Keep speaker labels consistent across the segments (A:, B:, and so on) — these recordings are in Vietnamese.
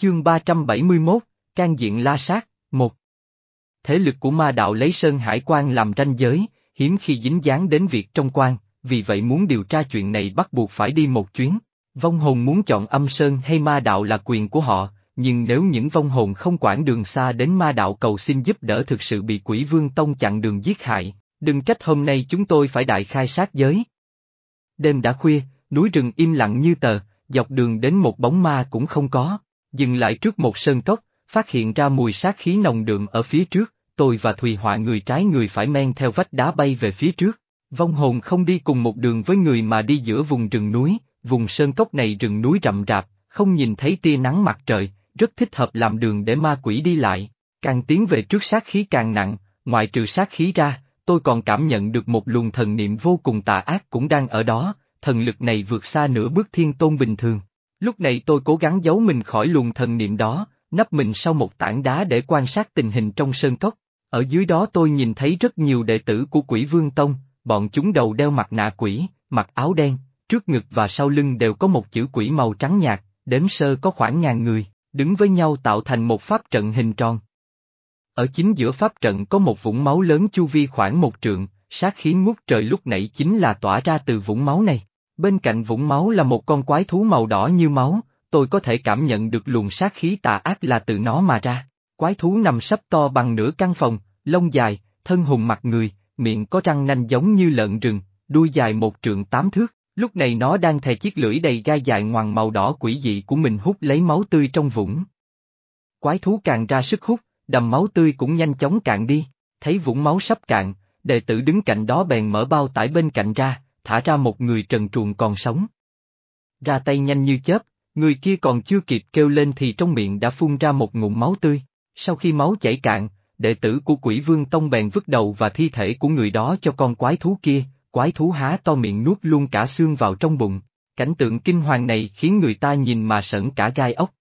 A: Chương 371, Can diện la sát, 1 Thế lực của ma đạo lấy Sơn Hải quan làm ranh giới, hiếm khi dính dáng đến việc trong quan, vì vậy muốn điều tra chuyện này bắt buộc phải đi một chuyến. Vong hồn muốn chọn âm sơn hay ma đạo là quyền của họ, nhưng nếu những vong hồn không quản đường xa đến ma đạo cầu xin giúp đỡ thực sự bị quỷ vương tông chặn đường giết hại, đừng trách hôm nay chúng tôi phải đại khai sát giới. Đêm đã khuya, núi rừng im lặng như tờ, dọc đường đến một bóng ma cũng không có, dừng lại trước một sơn cốc, phát hiện ra mùi sát khí nồng đượm ở phía trước, tôi và Thùy Họa người trái người phải men theo vách đá bay về phía trước. Vong hồn không đi cùng một đường với người mà đi giữa vùng rừng núi, vùng sơn cốc này rừng núi rậm rạp, không nhìn thấy tia nắng mặt trời, rất thích hợp làm đường để ma quỷ đi lại. Càng tiến về trước sát khí càng nặng, ngoại trừ sát khí ra, tôi còn cảm nhận được một luồng thần niệm vô cùng tà ác cũng đang ở đó, thần lực này vượt xa nửa bước thiên tôn bình thường. Lúc này tôi cố gắng giấu mình khỏi luồng thần niệm đó, nấp mình sau một tảng đá để quan sát tình hình trong sơn cốc. Ở dưới đó tôi nhìn thấy rất nhiều đệ tử của quỷ vương tông, bọn chúng đầu đeo mặt nạ quỷ, mặc áo đen, trước ngực và sau lưng đều có một chữ quỷ màu trắng nhạt, đếm sơ có khoảng ngàn người, đứng với nhau tạo thành một pháp trận hình tròn. Ở chính giữa pháp trận có một vũng máu lớn chu vi khoảng một trượng, sát khí ngút trời lúc nãy chính là tỏa ra từ vũng máu này. Bên cạnh vũng máu là một con quái thú màu đỏ như máu, tôi có thể cảm nhận được luồng sát khí tà ác là từ nó mà ra. Quái thú nằm sấp to bằng nửa căn phòng, lông dài, thân hùng mặt người, miệng có răng nanh giống như lợn rừng, đuôi dài một trượng tám thước, lúc này nó đang thè chiếc lưỡi đầy gai dài ngoằn màu đỏ quỷ dị của mình hút lấy máu tươi trong vũng. Quái thú càng ra sức hút, đầm máu tươi cũng nhanh chóng cạn đi, thấy vũng máu sắp cạn, đệ tử đứng cạnh đó bèn mở bao tải bên cạnh ra, thả ra một người trần truồng còn sống. Ra tay nhanh như chớp, người kia còn chưa kịp kêu lên thì trong miệng đã phun ra một ngụm máu tươi, sau khi máu chảy cạn, đệ tử của quỷ vương tông bèn vứt đầu và thi thể của người đó cho con quái thú kia, quái thú há to miệng nuốt luôn cả xương vào trong bụng. Cảnh tượng kinh hoàng này khiến người ta nhìn mà sởn cả gai ốc.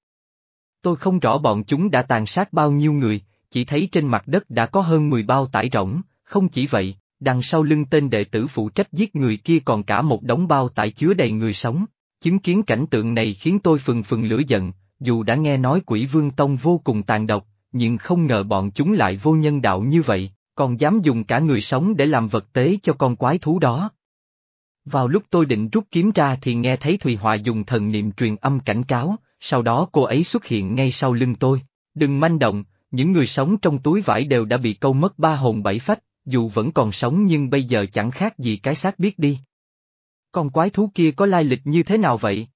A: Tôi không rõ bọn chúng đã tàn sát bao nhiêu người, chỉ thấy trên mặt đất đã có hơn 10 bao tải rỗng, không chỉ vậy, đằng sau lưng tên đệ tử phụ trách giết người kia còn cả một đống bao tải chứa đầy người sống. Chứng kiến cảnh tượng này khiến tôi phừng phừng lửa giận, dù đã nghe nói quỷ vương tông vô cùng tàn độc, nhưng không ngờ bọn chúng lại vô nhân đạo như vậy, còn dám dùng cả người sống để làm vật tế cho con quái thú đó. Vào lúc tôi định rút kiếm ra thì nghe thấy Thùy hòa dùng thần niệm truyền âm cảnh cáo, sau đó cô ấy xuất hiện ngay sau lưng tôi. Đừng manh động, những người sống trong túi vải đều đã bị câu mất ba hồn bảy phách, dù vẫn còn sống nhưng bây giờ chẳng khác gì cái xác biết đi. Con quái thú kia có lai lịch như thế nào vậy?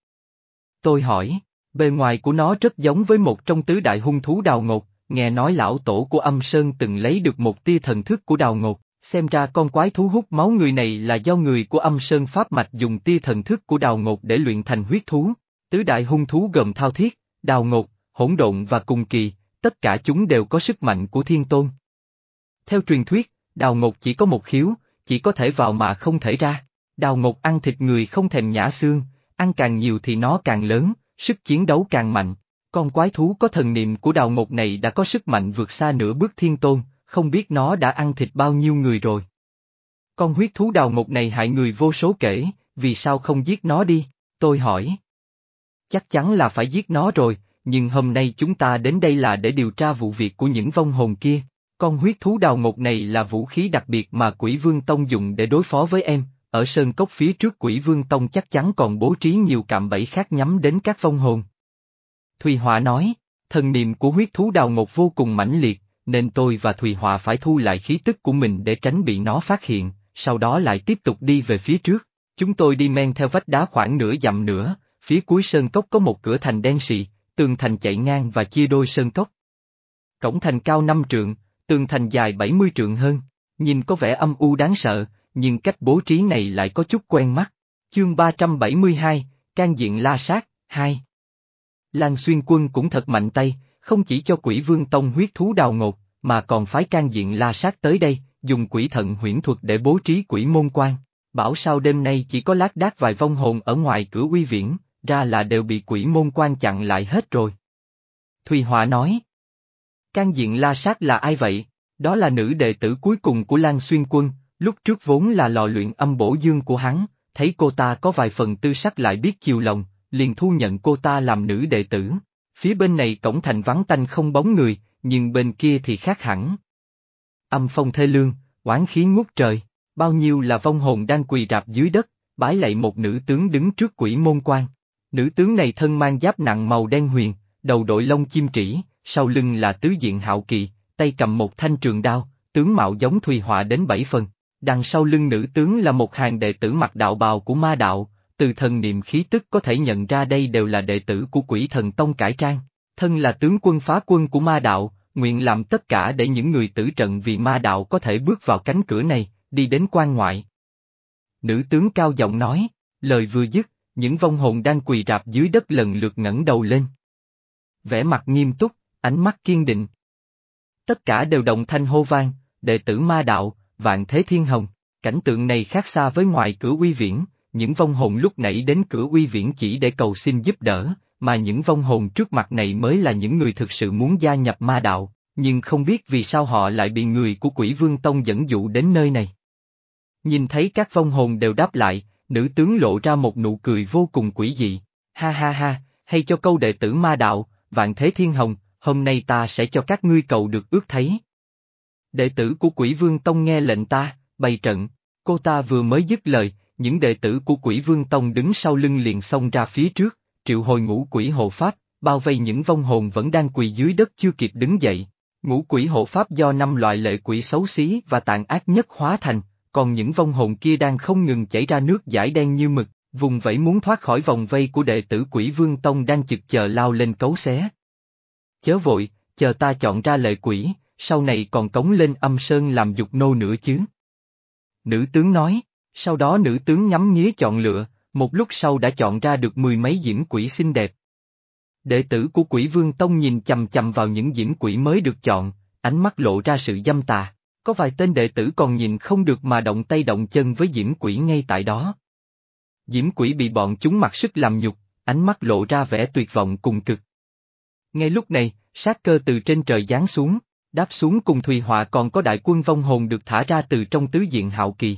A: Tôi hỏi, bề ngoài của nó rất giống với một trong tứ đại hung thú đào ngột, nghe nói lão tổ của âm sơn từng lấy được một tia thần thức của đào ngột, xem ra con quái thú hút máu người này là do người của âm sơn pháp mạch dùng tia thần thức của đào ngột để luyện thành huyết thú. Tứ đại hung thú gồm thao thiết, đào ngột, hỗn độn và cùng kỳ, tất cả chúng đều có sức mạnh của thiên tôn. Theo truyền thuyết, đào ngột chỉ có một khiếu, chỉ có thể vào mà không thể ra. Đào ngột ăn thịt người không thèm nhả xương, ăn càng nhiều thì nó càng lớn, sức chiến đấu càng mạnh. Con quái thú có thần niệm của đào ngột này đã có sức mạnh vượt xa nửa bước thiên tôn, không biết nó đã ăn thịt bao nhiêu người rồi. Con huyết thú đào ngột này hại người vô số kể, vì sao không giết nó đi, tôi hỏi. Chắc chắn là phải giết nó rồi, nhưng hôm nay chúng ta đến đây là để điều tra vụ việc của những vong hồn kia. Con huyết thú đào ngột này là vũ khí đặc biệt mà quỷ vương tông dùng để đối phó với em, ở sơn cốc phía trước quỷ vương tông chắc chắn còn bố trí nhiều cạm bẫy khác nhắm đến các vong hồn. Thùy Họa nói, thần niệm của huyết thú đào ngột vô cùng mãnh liệt, nên tôi và Thùy Họa phải thu lại khí tức của mình để tránh bị nó phát hiện, sau đó lại tiếp tục đi về phía trước. Chúng tôi đi men theo vách đá khoảng nửa dặm nữa, phía cuối sơn cốc có một cửa thành đen sì, tường thành chạy ngang và chia đôi sơn cốc. Cổng thành cao năm trượng, tường thành dài 70 trượng hơn, nhìn có vẻ âm u đáng sợ, nhưng cách bố trí này lại có chút quen mắt. Chương 372, Can diện la sát, 2 Lan Xuyên Quân cũng thật mạnh tay, không chỉ cho quỷ vương tông huyết thú đào ngột, mà còn phái can diện la sát tới đây, dùng quỷ thận huyễn thuật để bố trí quỷ môn quan. Bảo sao đêm nay chỉ có lát đác vài vong hồn ở ngoài cửa uy viễn, ra là đều bị quỷ môn quan chặn lại hết rồi. Thùy Họa nói. Can diện la sát là ai vậy? Đó là nữ đệ tử cuối cùng của Lan Xuyên Quân, lúc trước vốn là lò luyện âm bổ dương của hắn, thấy cô ta có vài phần tư sắc lại biết chiều lòng, liền thu nhận cô ta làm nữ đệ tử. Phía bên này cổng thành vắng tanh không bóng người, nhưng bên kia thì khác hẳn. Âm phong thê lương, oán khí ngút trời, bao nhiêu là vong hồn đang quỳ rạp dưới đất, bái lạy một nữ tướng đứng trước quỷ môn quan. Nữ tướng này thân mang giáp nặng màu đen huyền, đầu đội lông chim trĩ, sau lưng là tứ diện hạo kỳ, tay cầm một thanh trường đao, tướng mạo giống Thùy Họa đến bảy phần. Đằng sau lưng nữ tướng là một hàng đệ tử mặc đạo bào của ma đạo, từ thần niệm khí tức có thể nhận ra đây đều là đệ tử của quỷ thần tông cải trang. Thân là tướng quân phá quân của ma đạo, nguyện làm tất cả để những người tử trận vì ma đạo có thể bước vào cánh cửa này, đi đến quan ngoại. Nữ tướng cao giọng nói, lời vừa dứt, những vong hồn đang quỳ rạp dưới đất lần lượt ngẩng đầu lên. Vẻ mặt nghiêm túc, ánh mắt kiên định. Tất cả đều đồng thanh hô vang, đệ tử ma đạo, vạn thế thiên hồng, cảnh tượng này khác xa với ngoài cửa uy viễn, những vong hồn lúc nãy đến cửa uy viễn chỉ để cầu xin giúp đỡ, mà những vong hồn trước mặt này mới là những người thực sự muốn gia nhập ma đạo, nhưng không biết vì sao họ lại bị người của quỷ vương tông dẫn dụ đến nơi này. Nhìn thấy các vong hồn đều đáp lại, nữ tướng lộ ra một nụ cười vô cùng quỷ dị, ha ha ha, hay cho câu đệ tử ma đạo, vạn thế thiên hồng, hôm nay ta sẽ cho các ngươi cầu được ước thấy. Đệ tử của quỷ vương tông nghe lệnh ta, bày trận, cô ta vừa mới dứt lời, những đệ tử của quỷ vương tông đứng sau lưng liền xông ra phía trước, triệu hồi ngũ quỷ hộ pháp, bao vây những vong hồn vẫn đang quỳ dưới đất chưa kịp đứng dậy. Ngũ quỷ hộ pháp do năm loại lệ quỷ xấu xí và tàn ác nhất hóa thành, còn những vong hồn kia đang không ngừng chảy ra nước giải đen như mực, vùng vẫy muốn thoát khỏi vòng vây của đệ tử quỷ vương tông đang chực chờ lao lên cấu xé. Chớ vội, chờ ta chọn ra lệ quỷ, sau này còn cống lên âm sơn làm dục nô nữa chứ. Nữ tướng nói, sau đó nữ tướng nhắm nhía chọn lựa, một lúc sau đã chọn ra được mười mấy diễm quỷ xinh đẹp. Đệ tử của quỷ vương tông nhìn chầm chầm vào những diễm quỷ mới được chọn, ánh mắt lộ ra sự dâm tà. Có vài tên đệ tử còn nhìn không được mà động tay động chân với diễm quỷ ngay tại đó. Diễm quỷ bị bọn chúng mặc sức làm nhục, ánh mắt lộ ra vẻ tuyệt vọng cùng cực. Ngay lúc này, sát cơ từ trên trời giáng xuống, đáp xuống cùng Thùy Họa còn có đại quân vong hồn được thả ra từ trong tứ diện hạo kỳ.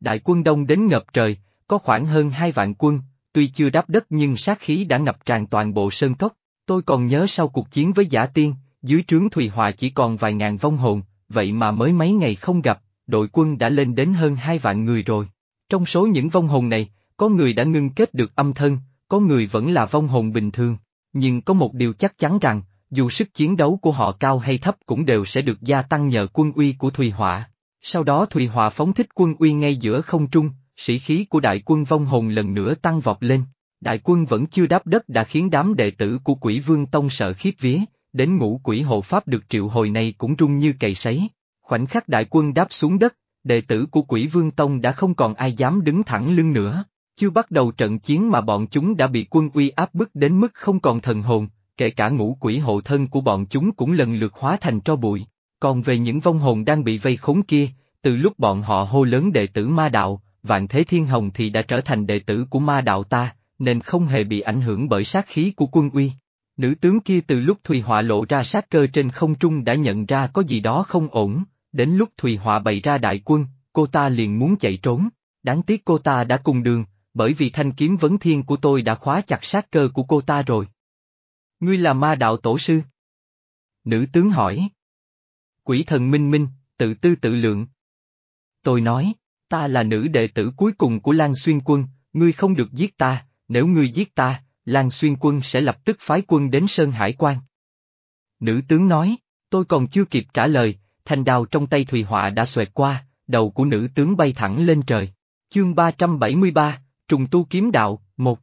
A: Đại quân đông đến ngập trời, có khoảng hơn hai vạn quân, tuy chưa đáp đất nhưng sát khí đã ngập tràn toàn bộ sơn cốc. Tôi còn nhớ sau cuộc chiến với giả tiên, dưới trướng Thùy Họa chỉ còn vài ngàn vong hồn, vậy mà mới mấy ngày không gặp, đội quân đã lên đến hơn hai vạn người rồi. Trong số những vong hồn này, có người đã ngưng kết được âm thân, có người vẫn là vong hồn bình thường, nhưng có một điều chắc chắn rằng, dù sức chiến đấu của họ cao hay thấp cũng đều sẽ được gia tăng nhờ quân uy của Thùy Họa. Sau đó Thùy Họa phóng thích quân uy ngay giữa không trung, sĩ khí của đại quân vong hồn lần nữa tăng vọt lên. Đại quân vẫn chưa đáp đất đã khiến đám đệ tử của quỷ vương tông sợ khiếp vía, đến ngũ quỷ hộ pháp được triệu hồi này cũng rung như cày sấy. Khoảnh khắc đại quân đáp xuống đất, đệ tử của quỷ vương tông đã không còn ai dám đứng thẳng lưng nữa. Chưa bắt đầu trận chiến mà bọn chúng đã bị quân uy áp bức đến mức không còn thần hồn, kể cả ngũ quỷ hộ thân của bọn chúng cũng lần lượt hóa thành tro bụi. Còn về những vong hồn đang bị vây khốn kia, từ lúc bọn họ hô lớn đệ tử ma đạo, vạn thế thiên hồng thì đã trở thành đệ tử của ma đạo ta, nên không hề bị ảnh hưởng bởi sát khí của quân uy. Nữ tướng kia từ lúc Thùy Họa lộ ra sát cơ trên không trung đã nhận ra có gì đó không ổn, đến lúc Thùy Họa bày ra đại quân, cô ta liền muốn chạy trốn. Đáng tiếc cô ta đã cùng đường, bởi vì thanh kiếm vấn thiên của tôi đã khóa chặt sát cơ của cô ta rồi. Ngươi là ma đạo tổ sư? Nữ tướng hỏi. Quỷ thần minh minh, tự tư tự lượng. Tôi nói, ta là nữ đệ tử cuối cùng của Lan Xuyên quân, ngươi không được giết ta, nếu ngươi giết ta, Lan Xuyên quân sẽ lập tức phái quân đến Sơn Hải Quan. Nữ tướng nói, tôi còn chưa kịp trả lời, thanh đào trong tay Thùy Họa đã xoẹt qua, đầu của nữ tướng bay thẳng lên trời. Chương 373, Trùng tu kiếm đạo, một.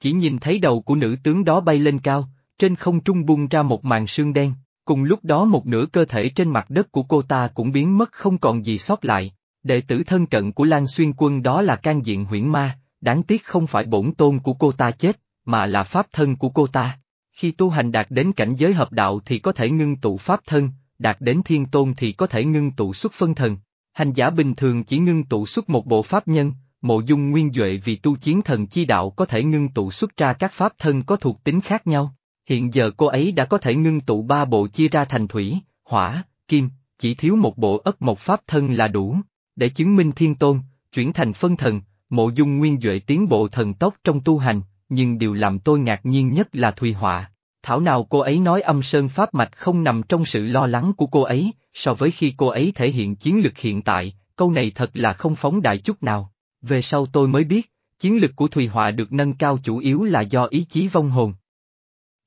A: Chỉ nhìn thấy đầu của nữ tướng đó bay lên cao, trên không trung bung ra một màn sương đen, cùng lúc đó một nửa cơ thể trên mặt đất của cô ta cũng biến mất không còn gì sót lại. Đệ tử thân cận của Lan Xuyên quân đó là can diện huyễn ma, đáng tiếc không phải bổn tôn của cô ta chết, mà là pháp thân của cô ta. Khi tu hành đạt đến cảnh giới hợp đạo thì có thể ngưng tụ pháp thân, đạt đến thiên tôn thì có thể ngưng tụ xuất phân thần. Hành giả bình thường chỉ ngưng tụ xuất một bộ pháp nhân, mộ dung nguyên duệ vì tu chiến thần chi đạo có thể ngưng tụ xuất ra các pháp thân có thuộc tính khác nhau. Hiện giờ cô ấy đã có thể ngưng tụ ba bộ chia ra thành thủy, hỏa, kim, chỉ thiếu một bộ ất một pháp thân là đủ. Để chứng minh thiên tôn, chuyển thành phân thần, mộ dung nguyên duệ tiến bộ thần tốc trong tu hành, nhưng điều làm tôi ngạc nhiên nhất là Thùy Họa, Thảo nào cô ấy nói âm sơn pháp mạch không nằm trong sự lo lắng của cô ấy, so với khi cô ấy thể hiện chiến lực hiện tại, câu này thật là không phóng đại chút nào. Về sau tôi mới biết, chiến lực của Thùy Họa được nâng cao chủ yếu là do ý chí vong hồn.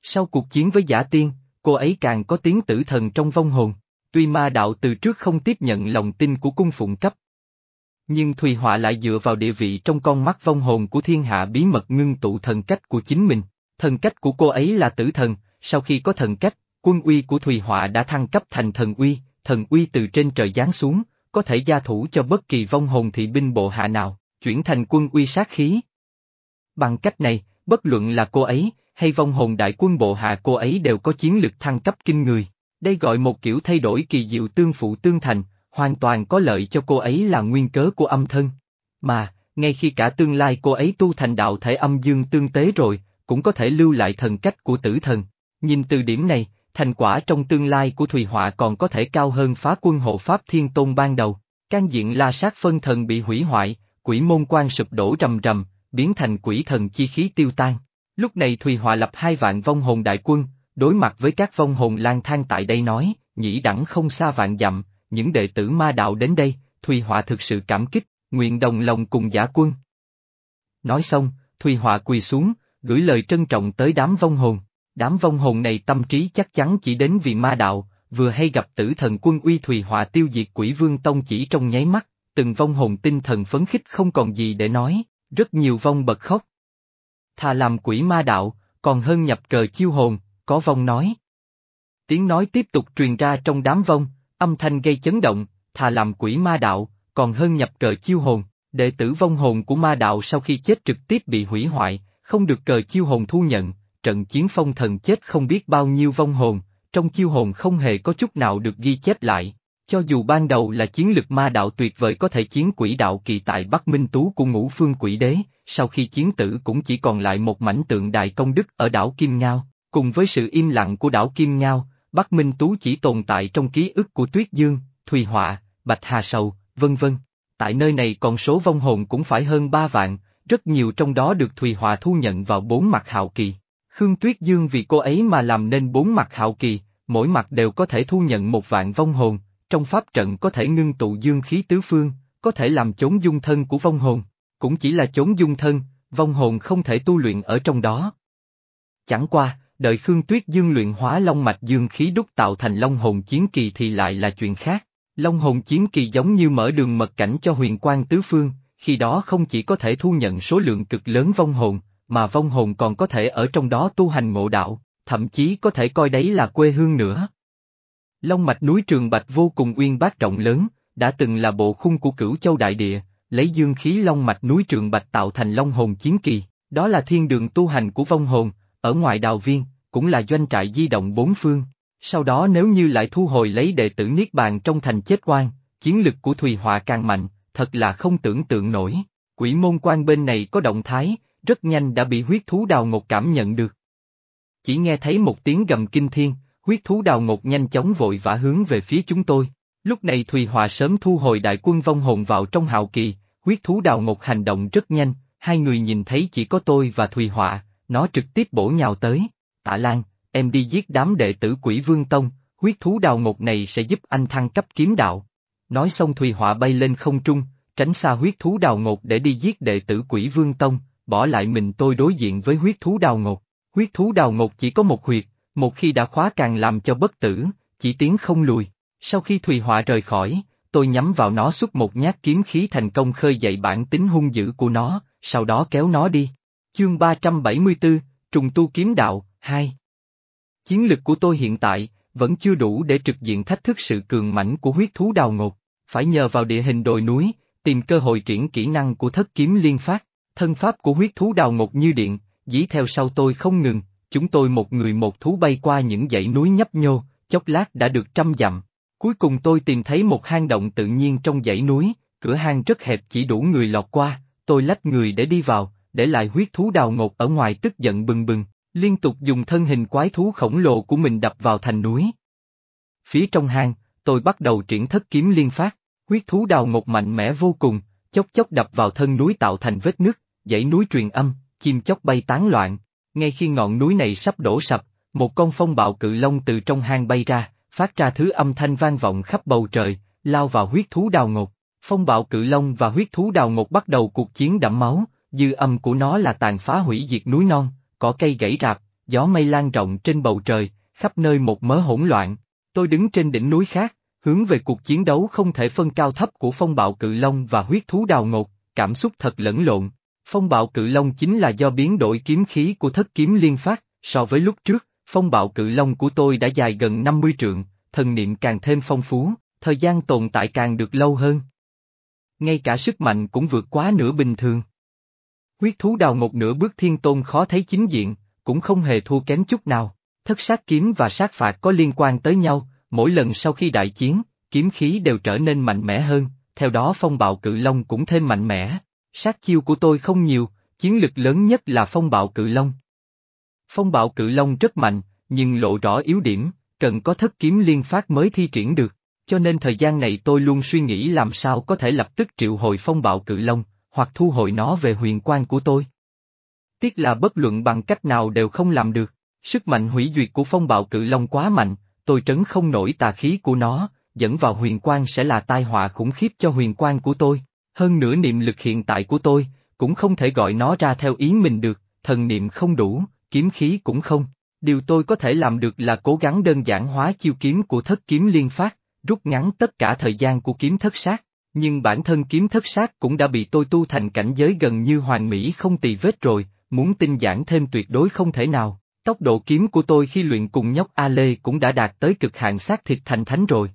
A: Sau cuộc chiến với giả tiên, cô ấy càng có tiếng tử thần trong vong hồn, tuy ma đạo từ trước không tiếp nhận lòng tin của cung phụng cấp. Nhưng Thùy Họa lại dựa vào địa vị trong con mắt vong hồn của thiên hạ bí mật ngưng tụ thần cách của chính mình. Thần cách của cô ấy là tử thần, sau khi có thần cách, quân uy của Thùy Họa đã thăng cấp thành thần uy, thần uy từ trên trời giáng xuống, có thể gia thủ cho bất kỳ vong hồn thị binh bộ hạ nào, chuyển thành quân uy sát khí. Bằng cách này, bất luận là cô ấy, hay vong hồn đại quân bộ hạ cô ấy đều có chiến lực thăng cấp kinh người. Đây gọi một kiểu thay đổi kỳ diệu tương phụ tương thành, hoàn toàn có lợi cho cô ấy là nguyên cớ của âm thân. Mà, ngay khi cả tương lai cô ấy tu thành đạo thể âm dương tương tế rồi, cũng có thể lưu lại thần cách của tử thần. Nhìn từ điểm này, thành quả trong tương lai của Thùy Họa còn có thể cao hơn phá quân hộ Pháp Thiên Tôn ban đầu. Can diện la sát phân thần bị hủy hoại, quỷ môn quan sụp đổ rầm rầm, biến thành quỷ thần chi khí tiêu tan. Lúc này Thùy Hòa lập hai vạn vong hồn đại quân, đối mặt với các vong hồn lang thang tại đây nói, nhĩ đẳng không xa vạn dặm, những đệ tử ma đạo đến đây, Thùy Hòa thực sự cảm kích, nguyện đồng lòng cùng giả quân. Nói xong, Thùy Hòa quỳ xuống, gửi lời trân trọng tới đám vong hồn. Đám vong hồn này tâm trí chắc chắn chỉ đến vì ma đạo, vừa hay gặp tử thần quân uy Thùy Hòa tiêu diệt quỷ vương tông chỉ trong nháy mắt, từng vong hồn tinh thần phấn khích không còn gì để nói, rất nhiều vong bật khóc. Thà làm quỷ ma đạo, còn hơn nhập cờ chiêu hồn, có vong nói. Tiếng nói tiếp tục truyền ra trong đám vong, âm thanh gây chấn động, thà làm quỷ ma đạo, còn hơn nhập cờ chiêu hồn, đệ tử vong hồn của ma đạo sau khi chết trực tiếp bị hủy hoại, không được cờ chiêu hồn thu nhận, trận chiến phong thần chết không biết bao nhiêu vong hồn, trong chiêu hồn không hề có chút nào được ghi chép lại. Cho dù ban đầu là chiến lực ma đạo tuyệt vời có thể chiến quỷ đạo kỳ tại Bắc Minh Tú của ngũ phương quỷ đế, sau khi chiến tử cũng chỉ còn lại một mảnh tượng đại công đức ở đảo Kim Ngao, cùng với sự im lặng của đảo Kim Ngao, Bắc Minh Tú chỉ tồn tại trong ký ức của Tuyết Dương, Thùy Họa, Bạch Hà Sầu, vân vân. Tại nơi này còn số vong hồn cũng phải hơn ba vạn, rất nhiều trong đó được Thùy Họa thu nhận vào bốn mặt hạo kỳ. Khương Tuyết Dương vì cô ấy mà làm nên bốn mặt hạo kỳ, mỗi mặt đều có thể thu nhận một vạn vong hồn, trong pháp trận có thể ngưng tụ dương khí tứ phương, có thể làm chốn dung thân của vong hồn, cũng chỉ là chốn dung thân, vong hồn không thể tu luyện ở trong đó. Chẳng qua, đợi Khương Tuyết Dương luyện hóa long mạch dương khí đúc tạo thành long hồn chiến kỳ thì lại là chuyện khác. Long hồn chiến kỳ giống như mở đường mật cảnh cho huyền quan tứ phương, khi đó không chỉ có thể thu nhận số lượng cực lớn vong hồn, mà vong hồn còn có thể ở trong đó tu hành ngộ đạo, thậm chí có thể coi đấy là quê hương nữa. Long mạch núi Trường Bạch vô cùng uyên bác rộng lớn, đã từng là bộ khung của cửu châu đại địa, lấy dương khí long mạch núi Trường Bạch tạo thành long hồn chiến kỳ, đó là thiên đường tu hành của vong hồn, ở ngoài đào viên, cũng là doanh trại di động bốn phương. Sau đó nếu như lại thu hồi lấy đệ tử Niết Bàn trong thành chết quan, chiến lực của Thùy Họa càng mạnh, thật là không tưởng tượng nổi. Quỷ môn quan bên này có động thái, rất nhanh đã bị huyết thú đào ngột cảm nhận được. Chỉ nghe thấy một tiếng gầm kinh thiên, huyết thú đào ngột nhanh chóng vội vã hướng về phía chúng tôi. Lúc này Thùy Hòa sớm thu hồi đại quân vong hồn vào trong hạo kỳ, huyết thú đào ngột hành động rất nhanh, hai người nhìn thấy chỉ có tôi và Thùy Hòa, nó trực tiếp bổ nhào tới. Tạ Lan, em đi giết đám đệ tử quỷ vương tông, huyết thú đào ngột này sẽ giúp anh thăng cấp kiếm đạo. Nói xong Thùy Họa bay lên không trung, tránh xa huyết thú đào ngột để đi giết đệ tử quỷ vương tông, bỏ lại mình tôi đối diện với huyết thú đào ngột. Huyết thú đào ngột chỉ có một huyệt, một khi đã khóa càng làm cho bất tử, chỉ tiến không lùi. Sau khi Thùy Họa rời khỏi, tôi nhắm vào nó xuất một nhát kiếm khí thành công khơi dậy bản tính hung dữ của nó, sau đó kéo nó đi. Chương 374, Trùng tu kiếm đạo, 2 Chiến lực của tôi hiện tại, vẫn chưa đủ để trực diện thách thức sự cường mãnh của huyết thú đào ngột, phải nhờ vào địa hình đồi núi, tìm cơ hội triển kỹ năng của thất kiếm liên phát, thân pháp của huyết thú đào ngột như điện, dí theo sau tôi không ngừng, chúng tôi một người một thú bay qua những dãy núi nhấp nhô, chốc lát đã được trăm dặm. Cuối cùng tôi tìm thấy một hang động tự nhiên trong dãy núi, cửa hang rất hẹp chỉ đủ người lọt qua, tôi lách người để đi vào, để lại huyết thú đào ngột ở ngoài tức giận bừng bừng, liên tục dùng thân hình quái thú khổng lồ của mình đập vào thành núi. Phía trong hang, tôi bắt đầu triển thất kiếm liên phát, huyết thú đào ngột mạnh mẽ vô cùng, chốc chốc đập vào thân núi tạo thành vết nứt, dãy núi truyền âm, chim chóc bay tán loạn. Ngay khi ngọn núi này sắp đổ sập, một con phong bạo cự long từ trong hang bay ra, phát ra thứ âm thanh vang vọng khắp bầu trời, lao vào huyết thú đào ngột. Phong bạo cự long và huyết thú đào ngột bắt đầu cuộc chiến đẫm máu, dư âm của nó là tàn phá hủy diệt núi non, cỏ cây gãy rạp, gió mây lan rộng trên bầu trời, khắp nơi một mớ hỗn loạn. Tôi đứng trên đỉnh núi khác, hướng về cuộc chiến đấu không thể phân cao thấp của phong bạo cự long và huyết thú đào ngột, cảm xúc thật lẫn lộn. Phong bạo cự long chính là do biến đổi kiếm khí của thất kiếm liên phát, so với lúc trước, phong bạo cự long của tôi đã dài gần 50 trượng, thần niệm càng thêm phong phú, thời gian tồn tại càng được lâu hơn. Ngay cả sức mạnh cũng vượt quá nửa bình thường. Huyết thú đào một nửa bước thiên tôn khó thấy chính diện, cũng không hề thua kém chút nào. Thất sát kiếm và sát phạt có liên quan tới nhau, mỗi lần sau khi đại chiến, kiếm khí đều trở nên mạnh mẽ hơn, theo đó phong bạo cự long cũng thêm mạnh mẽ. Sát chiêu của tôi không nhiều, chiến lực lớn nhất là phong bạo cự long. Phong bạo cự long rất mạnh, nhưng lộ rõ yếu điểm, cần có thất kiếm liên phát mới thi triển được, cho nên thời gian này tôi luôn suy nghĩ làm sao có thể lập tức triệu hồi phong bạo cự long, hoặc thu hồi nó về huyền quan của tôi. Tiếc là bất luận bằng cách nào đều không làm được, sức mạnh hủy duyệt của phong bạo cự long quá mạnh, tôi trấn không nổi tà khí của nó, dẫn vào huyền quan sẽ là tai họa khủng khiếp cho huyền quan của tôi, hơn nữa niệm lực hiện tại của tôi, cũng không thể gọi nó ra theo ý mình được, thần niệm không đủ, kiếm khí cũng không. Điều tôi có thể làm được là cố gắng đơn giản hóa chiêu kiếm của thất kiếm liên phát, rút ngắn tất cả thời gian của kiếm thất sát, nhưng bản thân kiếm thất sát cũng đã bị tôi tu thành cảnh giới gần như hoàn mỹ không tì vết rồi, muốn tinh giản thêm tuyệt đối không thể nào. Tốc độ kiếm của tôi khi luyện cùng nhóc A Lê cũng đã đạt tới cực hạn xác thịt thành thánh rồi.